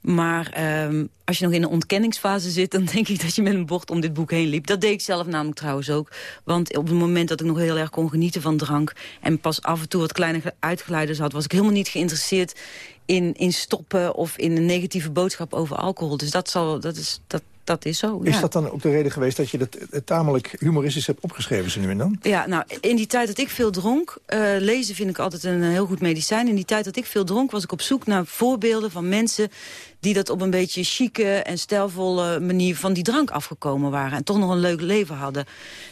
Maar ehm, als je nog in een ontkenningsfase zit... dan denk ik dat je met een bocht om dit boek heen liep. Dat deed ik zelf namelijk trouwens ook. Want op het moment dat ik nog heel erg kon genieten van drank... en pas af en toe wat kleine ge- uitgeleiders had... was ik helemaal niet geïnteresseerd in, in stoppen... of in een negatieve boodschap over alcohol. Dus dat, zal, dat, is, dat dat is zo. Is ja. dat dan ook de reden geweest dat je dat eh, tamelijk humoristisch hebt opgeschreven zo nu en dan? Ja, nou, in die tijd dat ik veel dronk... eh, lezen vind ik altijd een heel goed medicijn. In die tijd dat ik veel dronk was ik op zoek naar voorbeelden van mensen... die dat op een beetje chique en stijlvolle manier van die drank afgekomen waren. En toch nog een leuk leven hadden.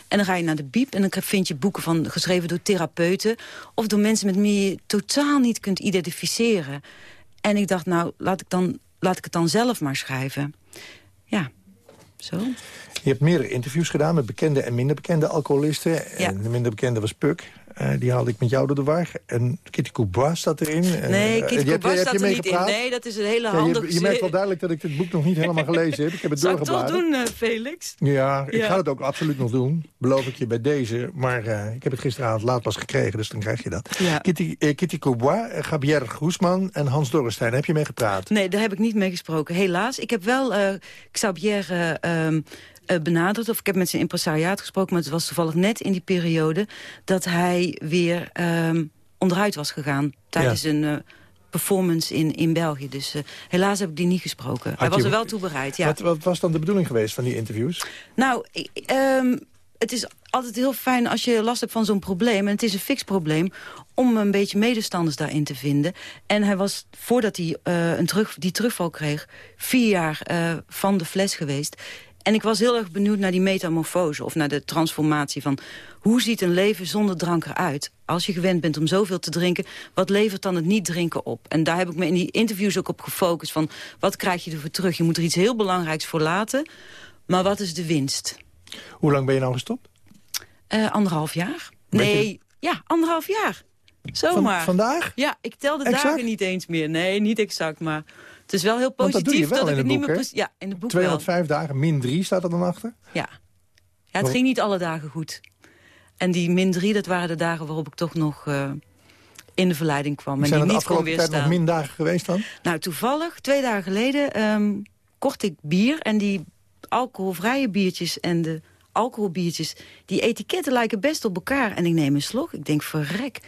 En dan ga je naar de biep en dan vind je boeken van, geschreven door therapeuten... of door mensen met wie je totaal niet kunt identificeren. En ik dacht, nou, laat ik, dan, laat ik het dan zelf maar schrijven. Ja, zo. Je hebt meerdere interviews gedaan met bekende en minder bekende alcoholisten. En de minder bekende was Puk. Eh, die haalde ik met jou door de war. En Kitty Coubois staat erin. Eh, Nee, eh, Kitty Coubois staat er niet in. meegepraat? Nee, dat is een hele Ja, je- handige... je, merkt wel duidelijk dat ik dit boek nog niet helemaal gelezen heb. Ik heb het Zou ik toch doorgebladerd. doen, Felix? Ja, ik Ja. ga het ook absoluut nog doen. Beloof ik je bij deze. Maar ik heb het gisteravond laat pas gekregen, dus dan krijg je dat. Ja. Kitty, Kitty Coubois, Gabrielle Groesman en Hans Dorrestein. Heb je mee gepraat? Nee, daar heb ik niet mee gesproken, helaas. Ik heb wel Xavier eh, benaderd, of ik heb met zijn impresariaat gesproken... maar het was toevallig net in die periode dat hij weer ehm, onderuit was gegaan... tijdens Ja. een eh, performance in, in België. Dus eh, helaas heb ik die niet gesproken. hij was je- er wel toe bereid, ja. Wat, wat was dan de bedoeling geweest van die interviews? Nou, ik- ehm, het is altijd heel fijn als je last hebt van zo'n probleem... en het is een fix probleem, om een beetje medestanders daarin te vinden. En hij was, voordat hij een terug, die terugval kreeg... vier jaar van de fles geweest. En ik was heel erg benieuwd naar die metamorfose... of naar de transformatie van... hoe ziet een leven zonder drank eruit? Als je gewend bent om zoveel te drinken... wat levert dan het niet drinken op? En daar heb ik me in die interviews ook op gefocust... van wat krijg je ervoor terug? Je moet er iets heel belangrijks voor laten... maar wat is de winst? Hoe lang ben je nou gestopt? Eh, anderhalf jaar. Nee, ja, anderhalf jaar. Zomaar. Van- vandaag? Ja, ik tel de Exact? dagen niet eens meer. Nee, niet exact, maar het is wel heel dat positief wel dat ik het niet meer... Ja, in het boek wel. 205 dagen, min 3 staat er dan achter. Ja. ja, het ging niet alle dagen goed. En die min drie, dat waren de dagen waarop ik toch nog eh, in de verleiding kwam. En Zijn die er de niet kon afgelopen tijd nog min dagen geweest dan? Nou, toevallig, twee dagen geleden ehm, kocht ik bier. En die alcoholvrije biertjes en de alcoholbiertjes... die etiketten lijken best op elkaar. En ik neem een slok. Ik denk, verrek,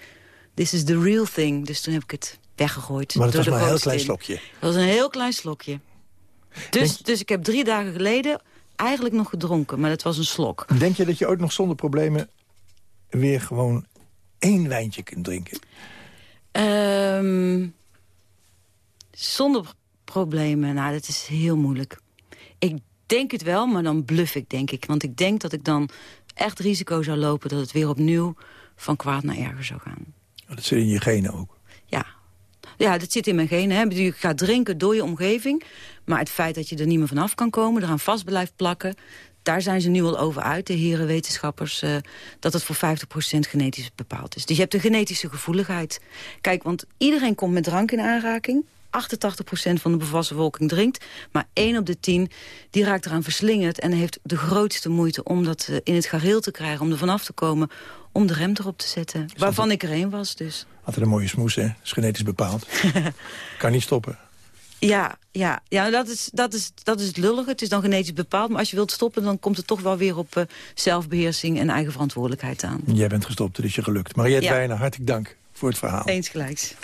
this is the real thing. Dus toen heb ik het weggegooid. Maar het door was maar een heel klein in. slokje. Dat was een heel klein slokje. Dus, dus ik heb drie dagen geleden eigenlijk nog gedronken. Maar dat was een slok. Denk je dat je ooit nog zonder problemen weer gewoon één wijntje kunt drinken? Ehm, zonder problemen, nou, dat is heel moeilijk. Ik denk het wel, maar dan bluff ik, denk ik. Want ik denk dat ik dan echt risico zou lopen... dat het weer opnieuw van kwaad naar erger zou gaan. Dat zit in je genen ook. Ja. Dat zit in mijn genen. Je gaat drinken door je omgeving. Maar het feit dat je er niet meer vanaf kan komen... eraan vast blijft plakken... daar zijn ze nu al over uit, de heren wetenschappers... eh, dat het voor 50% genetisch bepaald is. Dus je hebt een genetische gevoeligheid. Kijk, want iedereen komt met drank in aanraking... 88% van de bevolking bevolking drinkt. Maar 1 op de 10 die raakt eraan verslingerd... en heeft de grootste moeite om dat eh, in het gareel te krijgen... om er vanaf te komen, om de rem erop te zetten. Waarvan ik er één was, dus. Altijd een mooie smoes, hè? Is genetisch bepaald. kan niet stoppen. Ja, ja, ja dat, is, dat, is, dat is het lullige. Het is dan genetisch bepaald. Maar als je wilt stoppen, dan komt het toch wel weer op eh, zelfbeheersing en eigen verantwoordelijkheid aan. Jij bent gestopt, is je gelukt. Mariette Ja. Wijnen, hartelijk dank voor het verhaal. Eens gelijks.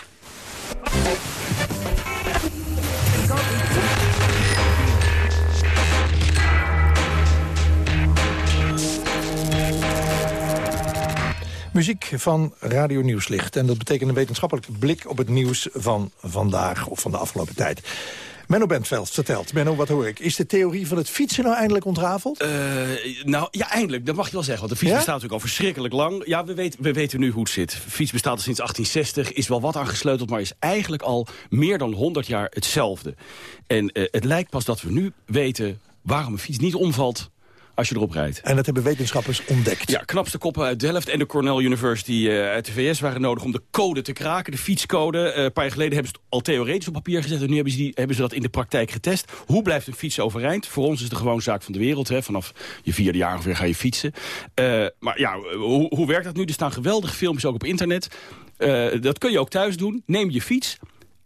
Muziek van Radio Nieuwslicht. En dat betekent een wetenschappelijke blik op het nieuws van vandaag of van de afgelopen tijd. Menno Bentveld vertelt. Menno, wat hoor ik? Is de theorie van het fietsen nou eindelijk ontrafeld? Eh, nou, ja, eindelijk. Dat mag je wel zeggen. Want de fiets Ja? bestaat natuurlijk al verschrikkelijk lang. Ja, we, weten we weten nu hoe het zit. De fiets bestaat al sinds 1860, is wel wat aangesleuteld... maar is eigenlijk al meer dan 100 jaar hetzelfde. En eh, het lijkt pas dat we nu weten waarom een fiets niet omvalt als je erop rijdt. En dat hebben wetenschappers ontdekt. Ja, knapste koppen uit Delft en de Cornell University eh, uit de VS waren nodig om de code te kraken, de fietscode. Eh, een paar jaar geleden hebben ze het al theoretisch op papier gezet en nu hebben ze, die, hebben ze dat in de praktijk getest. Hoe blijft een fiets overeind? Voor ons is het de gewoon zaak van de wereld. Hè? Vanaf je vierde jaar ongeveer ga je fietsen. Eh, maar ja, hoe, hoe werkt dat nu? Er staan geweldige filmpjes ook op internet. Dat kun je ook thuis doen. Neem je fiets,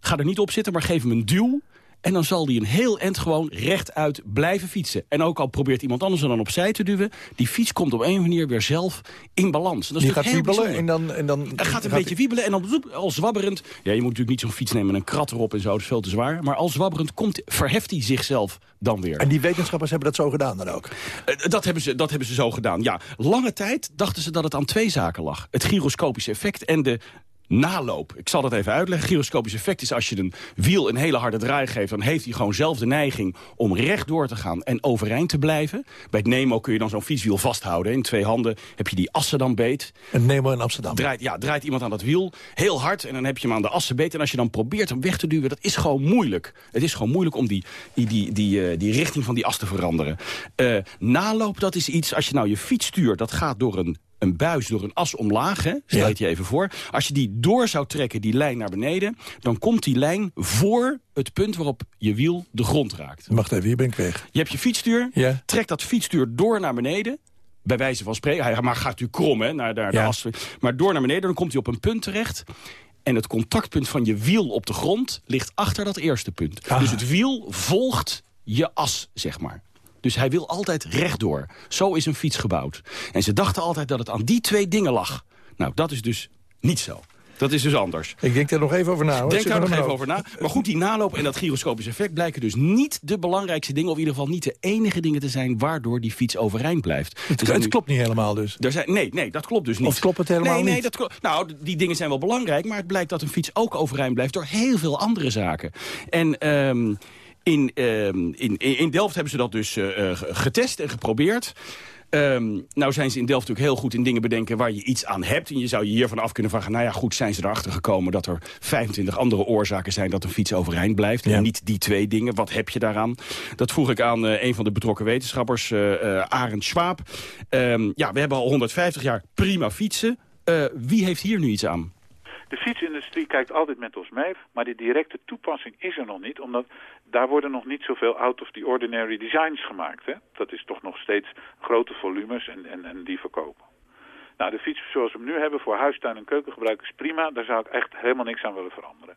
ga er niet op zitten, maar geef hem een duw. En dan zal die een heel eind gewoon rechtuit blijven fietsen. En ook al probeert iemand anders er dan opzij te duwen... die fiets komt op een manier weer zelf in balans. En dat is Die gaat heel wiebelen en dan... En dan Hij gaat een beetje wiebelen en dan al zwabberend... Ja, je moet natuurlijk niet zo'n fiets nemen met een krat erop en zo. Dat is veel te zwaar. Maar al zwabberend komt, verheft hij zichzelf dan weer. En die wetenschappers hebben dat zo gedaan dan ook? Eh, Dat hebben, ze, dat hebben ze zo gedaan, ja. Lange tijd dachten ze dat het aan twee zaken lag. Het gyroscopische effect en de naloop. Ik zal dat even uitleggen. Gyroscopisch effect is als je een wiel een hele harde draai geeft... dan heeft hij gewoon zelf de neiging om rechtdoor te gaan en overeind te blijven. Bij het Nemo kun je dan zo'n fietswiel vasthouden. In twee handen heb je die assen dan beet. Een Nemo in Amsterdam. Draait, ja, draait iemand aan dat wiel heel hard en dan heb je hem aan de assen beet. En als je dan probeert hem weg te duwen, dat is gewoon moeilijk. Het is gewoon moeilijk om die, die, die, die, eh, die richting van die as te veranderen. Eh, naloop, dat is iets, als je nou je fiets stuurt... dat gaat door een een buis door een as omlaag, hè? stel je het je even voor. Als je die door zou trekken, die lijn naar beneden... dan komt die lijn voor het punt waarop je wiel de grond raakt. Wacht even, hier ben ik weg. Je hebt je fietsstuur, Ja. trek dat fietsstuur door naar beneden... bij wijze van spreken, hij maar gaat u krom, hè, naar, naar de as. Maar door naar beneden, dan komt hij op een punt terecht... En het contactpunt van je wiel op de grond ligt achter dat eerste punt. Ah. Dus het wiel volgt je as, zeg maar. Dus hij wil altijd rechtdoor. Zo is een fiets gebouwd. En ze dachten altijd dat het aan die twee dingen lag. Nou, dat is dus niet zo. Dat is dus anders. Ik denk er nog even over na. Hoor. Denk daar nog even over na. Maar goed, die naloop en dat gyroscopisch effect blijken dus niet de belangrijkste dingen... of in ieder geval niet de enige dingen te zijn waardoor die fiets overeind blijft. Het, zijn het nu- klopt niet helemaal dus. er zijn, nee, nee, dat klopt dus niet. Of klopt het helemaal nee, nee, niet? Dat klopt. Nou, die dingen zijn wel belangrijk, maar het blijkt dat een fiets ook overeind blijft door heel veel andere zaken. En ehm, in, ehm, in, in Delft hebben ze dat dus eh, eh, getest en geprobeerd. Ehm, nou zijn ze in Delft natuurlijk heel goed in dingen bedenken waar je iets aan hebt. En je zou je hiervan af kunnen vragen, nou ja goed, zijn ze erachter gekomen dat er 25 andere oorzaken zijn dat een fiets overeind blijft. Ja. En niet die twee dingen, wat heb je daaraan? Dat vroeg ik aan eh, een van de betrokken wetenschappers, eh eh, Arend Schwab. Ehm, ja, we hebben al 150 jaar prima fietsen. Eh, wie heeft hier nu iets aan? De fietsindustrie kijkt altijd met ons mee, maar de directe toepassing is er nog niet, omdat daar worden nog niet zoveel out-of-the-ordinary designs gemaakt. Hè? Dat is toch nog steeds grote volumes en, en, en die verkopen. Nou, de fiets zoals we hem nu hebben voor huistuin- en keukengebruik is prima. Daar zou ik echt helemaal niks aan willen veranderen.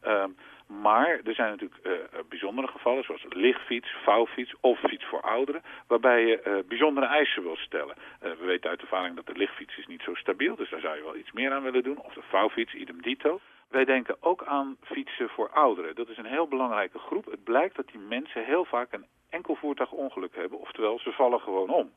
Ehm, maar er zijn natuurlijk eh, eh, bijzondere gevallen, zoals lichtfiets, vouwfiets of fiets voor ouderen, waarbij je eh, bijzondere eisen wil stellen. We weten uit ervaring dat de lichtfiets is niet zo stabiel, dus daar zou je wel iets meer aan willen doen. Of de vouwfiets, idem dito. Wij denken ook aan fietsen voor ouderen. Dat is een heel belangrijke groep. Het blijkt dat die mensen heel vaak een enkel voertuigongeluk hebben, oftewel ze vallen gewoon om.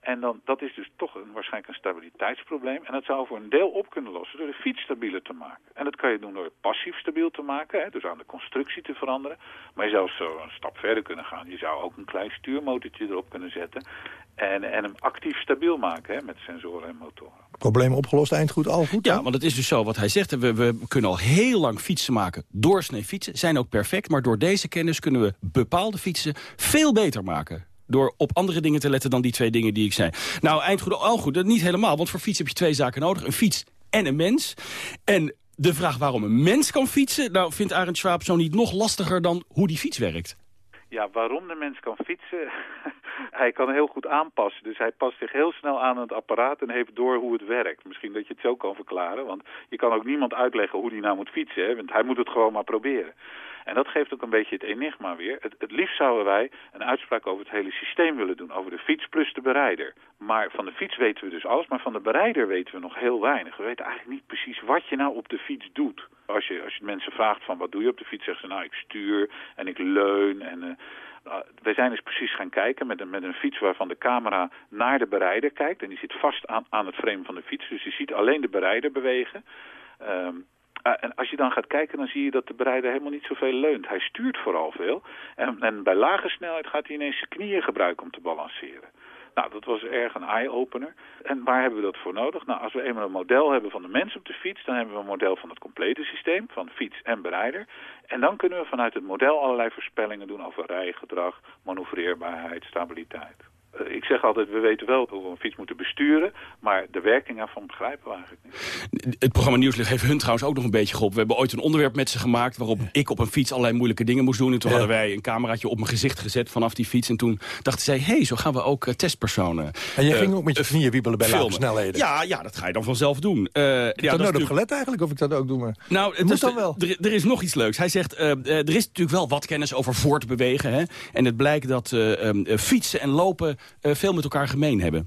En dan, dat is dus toch een, waarschijnlijk een stabiliteitsprobleem. En dat zou voor een deel op kunnen lossen door de fiets stabieler te maken. En dat kan je doen door het passief stabiel te maken, hè, dus aan de constructie te veranderen. Maar je zou zo een stap verder kunnen gaan. Je zou ook een klein stuurmotortje erop kunnen zetten. En, en hem actief stabiel maken hè, met sensoren en motoren. Probleem opgelost, eind goed, al goed? Ja, want het is dus zo wat hij zegt. We, we kunnen al heel lang fietsen maken. Doorsnee fietsen zijn ook perfect. Maar door deze kennis kunnen we bepaalde fietsen veel beter maken. Door op andere dingen te letten dan die twee dingen die ik zei. Nou, eindgoed, al goed, dat niet helemaal. Want voor fiets heb je twee zaken nodig. Een fiets en een mens. En de vraag waarom een mens kan fietsen... nou, vindt Arend Schwab zo niet nog lastiger dan hoe die fiets werkt. Ja, waarom de mens kan fietsen? hij kan heel goed aanpassen. Dus hij past zich heel snel aan het apparaat en heeft door hoe het werkt. Misschien dat je het zo kan verklaren. Want je kan ook niemand uitleggen hoe hij nou moet fietsen. Hè? Want hij moet het gewoon maar proberen. En dat geeft ook een beetje het enigma weer. Het, het liefst zouden wij een uitspraak over het hele systeem willen doen. Over de fiets plus de berijder. Maar van de fiets weten we dus alles. Maar van de berijder weten we nog heel weinig. We weten eigenlijk niet precies wat je nou op de fiets doet. Als je, als je mensen vraagt van wat doe je op de fiets, zeggen ze nou ik stuur en ik leun. En, uh, uh, wij zijn dus precies gaan kijken met een, met een fiets waarvan de camera naar de berijder kijkt. En die zit vast aan, aan het frame van de fiets. Dus je ziet alleen de berijder bewegen. Um, en als je dan gaat kijken, dan zie je dat de berijder helemaal niet zoveel leunt. Hij stuurt vooral veel. En, en bij lage snelheid gaat hij ineens zijn knieën gebruiken om te balanceren. Nou, dat was erg een eye-opener. En waar hebben we dat voor nodig? Nou, als we eenmaal een model hebben van de mens op de fiets... dan hebben we een model van het complete systeem, van fiets en berijder. En dan kunnen we vanuit het model allerlei voorspellingen doen over rijgedrag, manoeuvreerbaarheid, stabiliteit. Eh, ik zeg altijd, we weten wel hoe we een fiets moeten besturen, maar de werking ervan begrijpen we eigenlijk niet. Het programma Nieuwslicht heeft hun trouwens ook nog een beetje geholpen. We hebben ooit een onderwerp met ze gemaakt... waarop ik op een fiets allerlei moeilijke dingen moest doen. En toen Ja. hadden wij een cameraatje op mijn gezicht gezet vanaf die fiets. En toen dachten zij, hé, hey, zo gaan we ook eh, testpersonen En je eh, ging ook met je knieën wiebelen bij lage snelheden. Ja, ja, dat ga je dan vanzelf doen. Eh, ja, Heb dat is nooit op natuurlijk- gelet eigenlijk, of ik dat ook doe? Maar... Nou, het Moet is dan wel. Er, is nog iets leuks. Hij zegt, eh, eh, er is natuurlijk wel wat kennis over voortbewegen. Hè? En het blijkt dat eh, ehm, eh, fietsen en lopen eh, veel met elkaar gemeen hebben.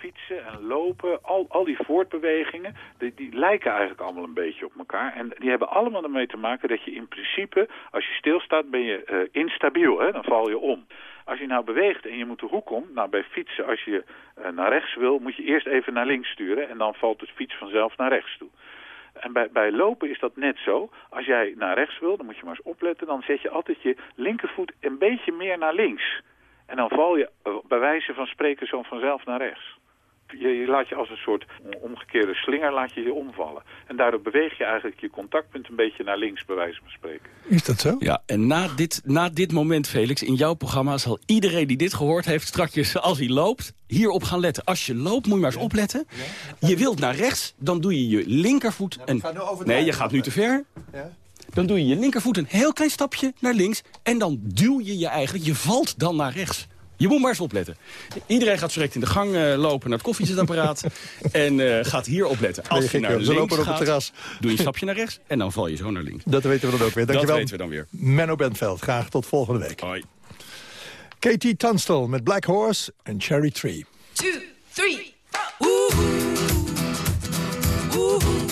Fietsen en lopen, al, al die voortbewegingen, die, die lijken eigenlijk allemaal een beetje op elkaar. En die hebben allemaal ermee te maken dat je in principe, als je stilstaat, ben je eh, instabiel. Hè? Dan val je om. Als je nou beweegt en je moet de hoek om, nou bij fietsen, als je eh, naar rechts wil, moet je eerst even naar links sturen en dan valt het fiets vanzelf naar rechts toe. En bij, bij lopen is dat net zo. Als jij naar rechts wil, dan moet je maar eens opletten. Dan zet je altijd je linkervoet een beetje meer naar links. En dan val je eh, bij wijze van spreken zo vanzelf naar rechts. Je, je laat je als een soort omgekeerde slinger laat je je omvallen. En daardoor beweeg je eigenlijk je contactpunt een beetje naar links, bij wijze van spreken. Is dat zo? Ja, en na dit, na dit moment, Felix, in jouw programma zal iedereen die dit gehoord heeft... strakjes, als hij loopt, hierop gaan letten. Als je loopt, moet je maar eens opletten. Je wilt naar rechts, dan doe je je linkervoet... Overdrijven. Nee, je gaat nu te ver. Ja. Dan doe je je linkervoet een heel klein stapje naar links... en dan duw je je eigenlijk, je valt dan naar rechts. Je moet maar eens opletten. Iedereen gaat zo direct in de gang eh, lopen naar het koffiezetapparaat... en eh, gaat hier opletten. Als je naar links lopen op het terras. doe je een stapje naar rechts... en dan val je zo naar links. Dat weten we dan ook weer. Dankjewel. Dat weten we dan weer. Menno Bentveld, graag tot volgende week. Hoi. Katie Tunstall met Black Horse en Cherry Tree. two, three, four. Ooh. Ooh.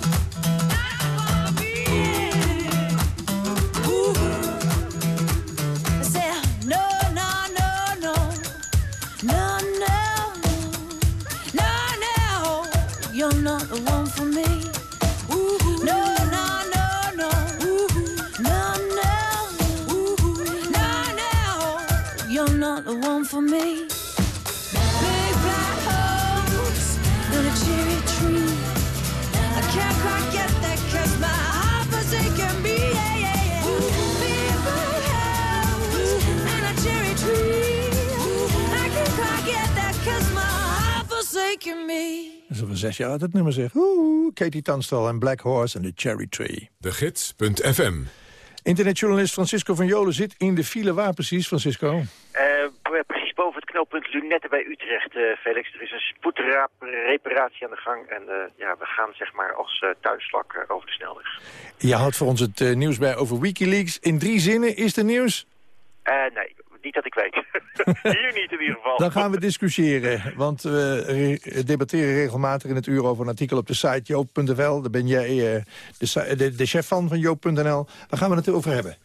Zes jaar uit het nummer zeg. Oeh, Katie Tunstall en Black Horse en The Cherry Tree. De Gids.fm. Internetjournalist Francisco van Jolen zit in de file. Waar precies, Francisco? Eh, precies boven het knooppunt Lunette bij Utrecht, eh, Felix. Er is een spoedreparatie aan de gang. En eh, ja, we gaan zeg maar als uh, tuinslak eh, over de snelweg. Je houdt voor ons het nieuws bij over Wikileaks. In drie zinnen is er nieuws? Eh, nee, niet dat ik weet. Hier niet in ieder geval. Dan gaan we discussiëren, want we re- debatteren regelmatig in het uur over een artikel op de site joop.nl. Daar ben jij eh, de, si- de, de chef van, van joop.nl. Waar gaan we het over hebben?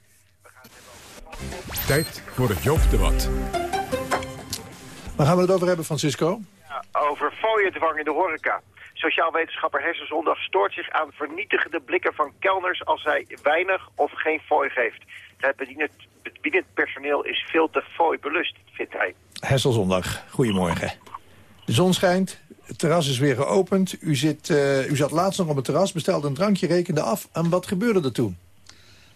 Tijd voor het Joop-debat. Waar gaan we het over hebben, Francisco? Ja, over fooiendwang in de horeca. Sociaal wetenschapper Hersenzondag stoort zich aan vernietigende blikken van kelners als hij weinig of geen fooi geeft. Het bedienend, bedienend personeel is veel te fooi belust, vindt hij. Hesselzondag, goedemorgen. De zon schijnt, het terras is weer geopend. U, zit, eh, u zat laatst nog op het terras, bestelde een drankje, rekende af. En wat gebeurde er toen?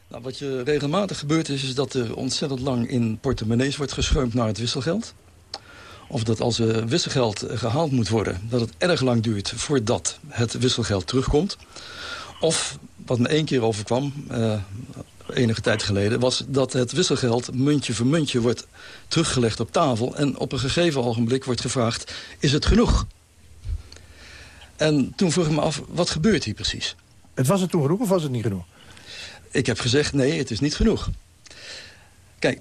Nou, wat je regelmatig gebeurt is, is dat er ontzettend lang in portemonnees wordt geschreumd naar het wisselgeld. Of dat als er wisselgeld gehaald moet worden, dat het erg lang duurt voordat het wisselgeld terugkomt. Of, wat me één keer overkwam, eh, enige tijd geleden, was dat het wisselgeld muntje voor muntje wordt teruggelegd op tafel. En op een gegeven ogenblik wordt gevraagd, is het genoeg? En toen vroeg ik me af, wat gebeurt hier precies? Het was het toen genoeg of was het niet genoeg? Ik heb gezegd, nee, het is niet genoeg. Kijk,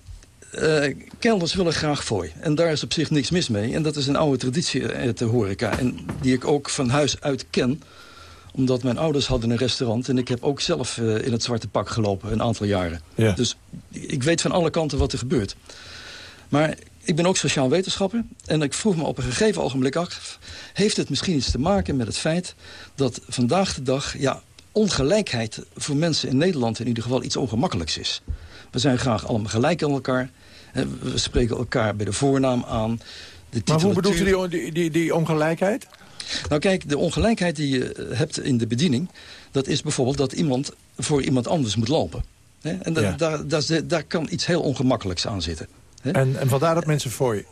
eh kelners willen graag fooi. En daar is op zich niks mis mee. En dat is een oude traditie uit de horeca. En die ik ook van huis uit ken. Omdat mijn ouders hadden een restaurant. En ik heb ook zelf eh, in het zwarte pak gelopen een aantal jaren. Ja. Dus ik weet van alle kanten wat er gebeurt. Maar ik ben ook sociaal wetenschapper. En ik vroeg me op een gegeven ogenblik af... heeft het misschien iets te maken met het feit dat vandaag de dag... ja, ongelijkheid voor mensen in Nederland in ieder geval iets ongemakkelijks is. We zijn graag allemaal gelijk aan elkaar. We spreken elkaar bij de voornaam aan. De Maar hoe bedoelt u die, die, die, ongelijkheid? nou kijk, de ongelijkheid die je eh, hebt in de bediening... dat is bijvoorbeeld dat iemand voor iemand anders moet lopen. En da- Ja. daar, daar, kan iets heel ongemakkelijks aan zitten. En, en vandaar dat mensen fooi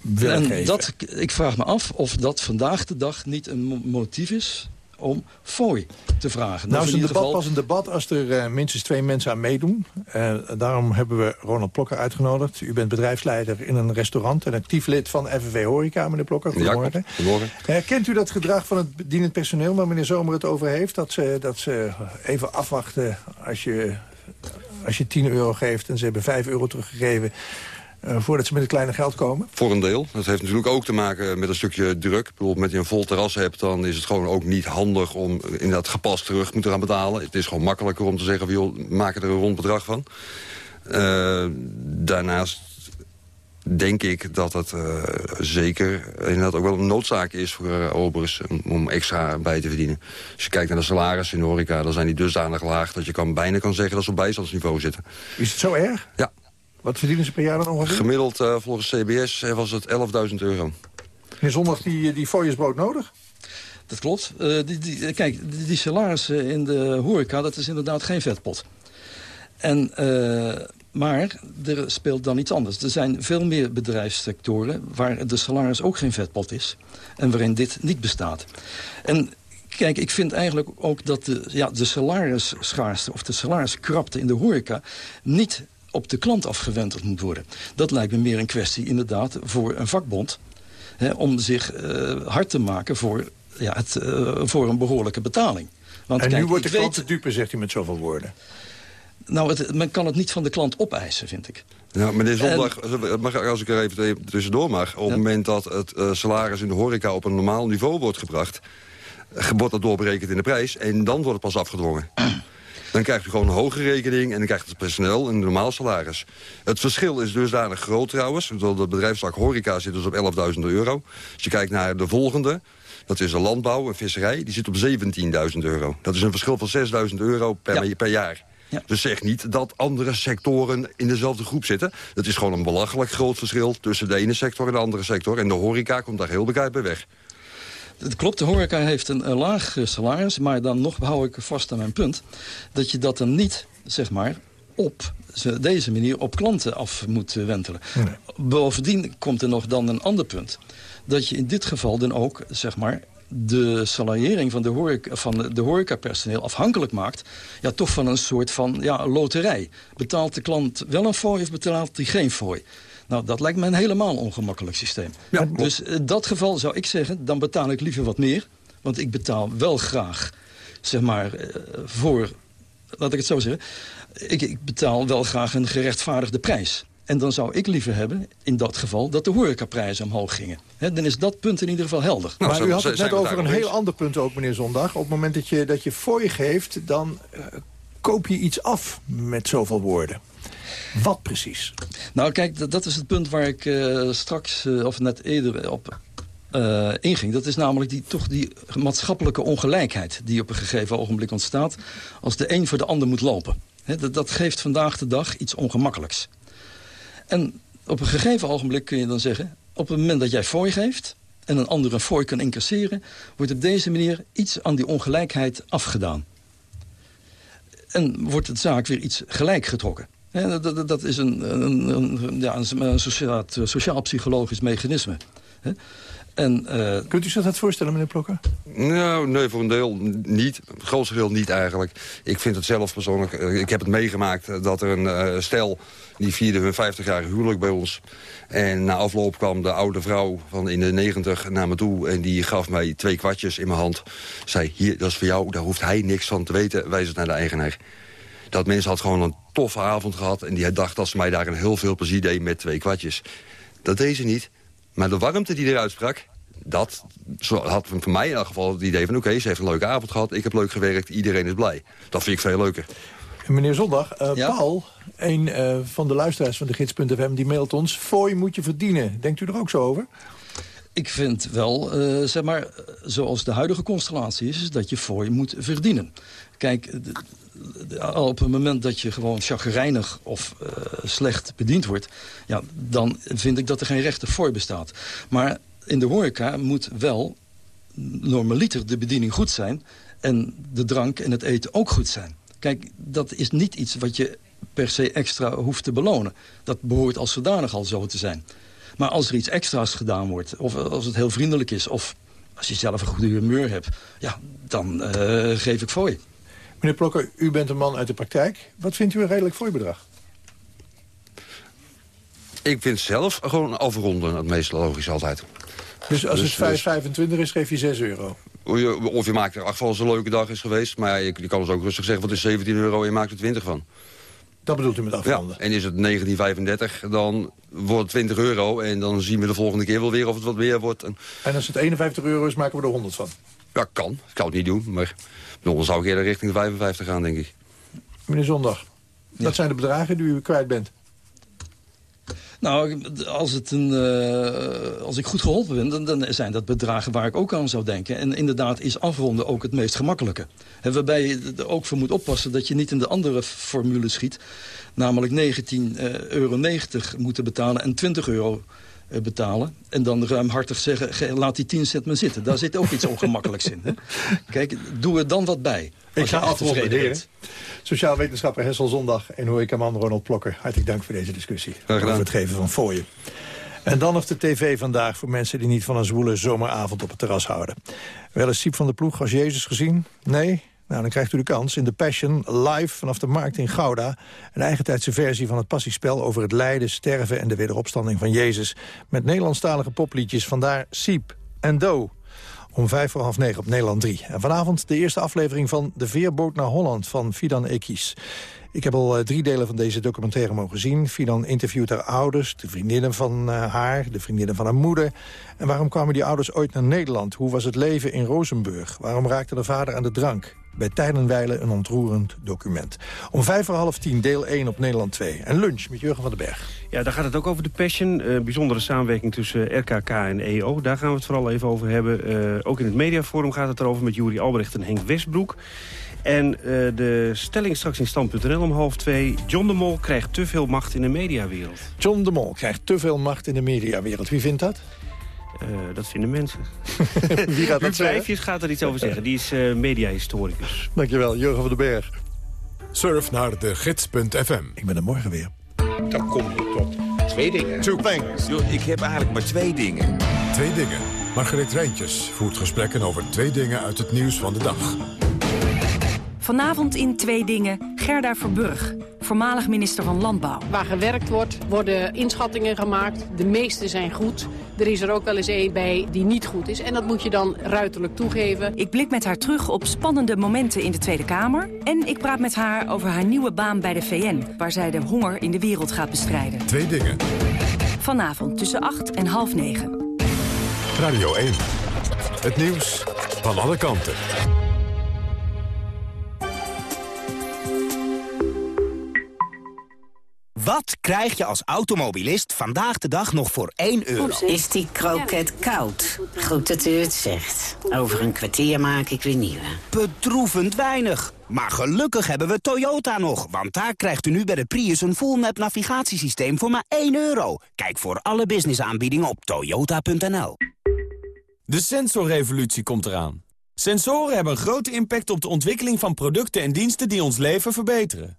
willen en geven. dat, ik vraag me af of dat vandaag de dag niet een mo- motief is om fooi te vragen. Nou is in een ieder debat geval- pas een debat als er eh, minstens twee mensen aan meedoen. Eh, daarom hebben we Ronald Plokker uitgenodigd. U bent bedrijfsleider in een restaurant en actief lid van FNV Horeca, meneer Plokker. Goedemorgen. Goedemorgen. Herkent u dat gedrag van het bedienend personeel waar meneer Zomer het over heeft? Dat ze, dat ze even afwachten als je, als je 10 euro geeft en ze hebben 5 euro teruggegeven... eh, voordat ze met het kleine geld komen? Voor een deel. Dat heeft natuurlijk ook te maken met een stukje druk. Bijvoorbeeld met je een vol terras hebt, dan is het gewoon ook niet handig... om inderdaad gepast terug moeten gaan betalen. Het is gewoon makkelijker om te zeggen, joh, maak er een rond bedrag van. Eh, daarnaast denk ik dat het eh, zeker inderdaad ook wel een noodzaak is voor uh, obers om, om extra bij te verdienen. Als je kijkt naar de salarissen in de horeca, dan zijn die dusdanig laag... dat je kan, bijna kan zeggen dat ze op bijstandsniveau zitten. Is het zo erg? Ja. Wat verdienen ze per jaar dan ongeveer? Gemiddeld eh, volgens CBS eh, was het 11.000 euro. Meneer Zondag, die, die fooi is brood nodig? Dat klopt. Eh, die, die, kijk, die, die salarissen in de horeca, dat is inderdaad geen vetpot. En, eh, maar er speelt dan iets anders. Er zijn veel meer bedrijfssectoren waar de salaris ook geen vetpot is. En waarin dit niet bestaat. En kijk, ik vind eigenlijk ook dat de, ja, de salarisschaarste of de salariskrapte in de horeca niet op de klant afgewenteld moet worden. Dat lijkt me meer een kwestie inderdaad voor een vakbond... Hè, om zich uh, hard te maken voor, ja, het, uh, voor een behoorlijke betaling. Want, en kijk, nu wordt de klant weet... te dupe, zegt u met zoveel woorden. Nou, het, men kan het niet van de klant opeisen, vind ik. Ja, meneer Zondag, en... mag, als ik er even tussendoor mag... op ja. het moment dat het uh, salaris in de horeca op een normaal niveau wordt gebracht... wordt dat doorberekend in de prijs en dan wordt het pas afgedwongen. Dan krijgt u gewoon een hogere rekening en dan krijgt het personeel een normaal salaris. Het verschil is dusdanig groot trouwens. De bedrijfstak horeca zit dus op 11.000 euro. Als je kijkt naar de volgende, dat is de landbouw en visserij, die zit op 17.000 euro. Dat is een verschil van 6.000 euro per, ja. per jaar. Ja. Dus zeg niet dat andere sectoren in dezelfde groep zitten. Dat is gewoon een belachelijk groot verschil tussen de ene sector en de andere sector. En de horeca komt daar heel bekend bij weg. Het klopt, de horeca heeft een, een laag salaris, maar dan nog hou ik vast aan mijn punt... dat je dat dan niet, zeg maar, op deze manier op klanten af moet wentelen. Nee. Bovendien komt er nog dan een ander punt. Dat je in dit geval dan ook, zeg maar, de salariering van de, horeca, van de horecapersoneel afhankelijk maakt... ja, toch van een soort van ja, loterij. Betaalt de klant wel een fooi of betaalt hij geen fooi? Nou, dat lijkt me een helemaal ongemakkelijk systeem. Ja, dus in dat geval zou ik zeggen, dan betaal ik liever wat meer. Want ik betaal wel graag, zeg maar, voor... Laat ik het zo zeggen. Ik, ik betaal wel graag een gerechtvaardigde prijs. En dan zou ik liever hebben, in dat geval, dat de horecaprijzen omhoog gingen. He, dan is dat punt in ieder geval helder. maar u had het net over een heel ander punt ook, meneer Zondag. Op het moment dat je, dat je fooi geeft, dan uh, koop je iets af met zoveel woorden. Wat precies? Nou, kijk, dat is het punt waar ik uh, straks, uh, of net eerder op uh, inging. Dat is namelijk die, toch die maatschappelijke ongelijkheid... die op een gegeven ogenblik ontstaat... als de een voor de ander moet lopen. Dat, dat geeft vandaag de dag iets ongemakkelijks. En op een gegeven ogenblik kun je dan zeggen... op het moment dat jij fooi geeft en een ander een fooi kan incasseren... wordt op deze manier iets aan die ongelijkheid afgedaan. En wordt de zaak weer iets gelijk getrokken. Ja, dat, dat, is een, een, een, ja, een sociaal-psychologisch mechanisme. En, uh... Kunt u zich dat voorstellen, meneer Plokker? Nou, nee, voor een deel niet. Het grootste deel niet eigenlijk. Ik vind het zelf persoonlijk... Ik heb het meegemaakt dat er een uh, stel... die vierde hun 50-jarige huwelijk bij ons. En na afloop kwam de oude vrouw van in de 90 naar me toe... en die gaf mij twee kwartjes in mijn hand. Zei, hier, dat is voor jou, daar hoeft hij niks van te weten. Wijs het naar de eigenaar. Dat mens had gewoon een toffe avond gehad... en die dacht dat ze mij daar een heel veel plezier deed met twee kwartjes. Dat deed ze niet. Maar de warmte die eruit sprak, dat had voor mij in elk geval het idee van... oké, ze heeft een leuke avond gehad, ik heb leuk gewerkt, iedereen is blij. Dat vind ik veel leuker. Meneer Zondag, uh, ja? Paul, een uh, van de luisteraars van de gids.fm... die mailt ons, fooi moet je verdienen. Denkt u er ook zo over? Ik vind wel, uh, zeg maar, zoals de huidige constellatie is... dat je fooi moet verdienen. Kijk, op het moment dat je gewoon chagrijnig of uh, slecht bediend wordt... Ja, dan vind ik dat er geen rechte voor bestaat. Maar in de horeca moet wel normaliter de bediening goed zijn... en de drank en het eten ook goed zijn. Kijk, dat is niet iets wat je per se extra hoeft te belonen. Dat behoort als zodanig al zo te zijn. Maar als er iets extra's gedaan wordt, of als het heel vriendelijk is... of als je zelf een goede humeur hebt, ja, dan uh, geef ik voor je. Meneer Plokker, u bent een man uit de praktijk. Wat vindt u een redelijk fooibedrag? Ik vind zelf gewoon afronden het meest logisch altijd. Dus als dus, het 5,25 is, geef je 6 euro? Of je maakt er acht van als het een leuke dag is geweest. Maar je, je kan dus ook rustig zeggen, wat is 17 euro en je maakt er 20 van. Dat bedoelt u met afronden? Ja, en is het 1935, dan wordt het 20 euro. En dan zien we de volgende keer wel weer of het wat meer wordt. En, en als het 51 euro is, maken we er 100 van? Ja, kan. Ik kan het niet doen, maar dan zou ik eerder richting de 55 gaan, denk ik. Meneer Zondag, wat zijn de bedragen die u kwijt bent? Nou, als, het een, uh, als ik goed geholpen ben, dan, dan, zijn dat bedragen waar ik ook aan zou denken. En inderdaad is afronden ook het meest gemakkelijke. En waarbij je er ook voor moet oppassen dat je niet in de andere formule schiet. Namelijk 19,90 euro moeten betalen en 20 euro eh, betalen. En dan ruimhartig zeggen, laat die 10 cent maar zitten. Daar zit ook iets ongemakkelijks in. Hè? Kijk, doe er dan wat bij. Ik ga afronden, Sociaal wetenschapper Hessel Zondag en horecaman Ronald Plokker. Hartelijk dank voor deze discussie. Over het geven van fooien. En dan of de tv vandaag voor mensen die niet van een zwoele zomeravond op het terras houden. Wel eens Siep van de Ploeg als Jezus gezien? Nee? Nou, dan krijgt u de kans in The Passion live vanaf de markt in Gouda. Een eigentijdse versie van het passiespel over het lijden, sterven en de wederopstanding van Jezus. Met Nederlandstalige popliedjes, vandaar Siep en Do. Om vijf voor half negen op Nederland 3. En vanavond de eerste aflevering van De Veerboot naar Holland van Fidan Ekis. Ik heb al eh, drie delen van deze documentaire mogen zien. Fidan interviewt haar ouders, de vriendinnen van uh, haar, de vriendinnen van haar moeder. En waarom kwamen die ouders ooit naar Nederland? Hoe was het leven in Rozenburg? Waarom raakte de vader aan de drank? Bij Tijdenwijlen een ontroerend document. Om vijf voor half tien, deel 1 op Nederland 2. En lunch met Jurgen van den Berg. Ja, daar gaat het ook over de Passion. Uh, bijzondere samenwerking tussen RKK en EO. Daar gaan we het vooral even over hebben. Uh, ook in het mediaforum gaat het erover met Juri Albrecht en Henk Westbroek. En uh, de stelling straks in stand.nl om half twee. John de Mol krijgt te veel macht in de mediawereld. John de Mol krijgt te veel macht in de mediawereld. Wie vindt dat? Uh, dat vinden mensen. Wie gaat dat zeggen? gaat er iets over zeggen. Die is uh, mediahistoricus. Dankjewel, Jurgen van den Berg. Surf naar de gids.fm. Ik ben er morgen weer. Dan kom je tot twee dingen. Two things. Yo, ik heb eigenlijk maar twee dingen. Twee dingen. Margreet Rijntjes voert gesprekken over twee dingen uit het nieuws van de dag. Vanavond in Twee Dingen Gerda Verburg. voormalig minister van Landbouw. Waar gewerkt wordt, worden inschattingen gemaakt. De meeste zijn goed. Er is er ook wel eens één bij die niet goed is. En dat moet je dan ruiterlijk toegeven. Ik blik met haar terug op spannende momenten in de Tweede Kamer. En ik praat met haar over haar nieuwe baan bij de VN... waar zij de honger in de wereld gaat bestrijden. Twee dingen. Vanavond tussen 8 en half 9. Radio 1. Het nieuws van alle kanten. Krijg je als automobilist vandaag de dag nog voor 1 euro? Is die kroket koud? Goed dat u het zegt. Over een kwartier maak ik weer nieuwe. Bedroevend weinig. Maar gelukkig hebben we Toyota nog. Want daar krijgt u nu bij de Prius een full-map navigatiesysteem voor maar 1 euro. Kijk voor alle businessaanbiedingen op toyota.nl. De sensorrevolutie komt eraan. Sensoren hebben een grote impact op de ontwikkeling van producten en diensten die ons leven verbeteren.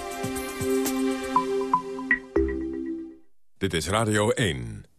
Dit is Radio 1.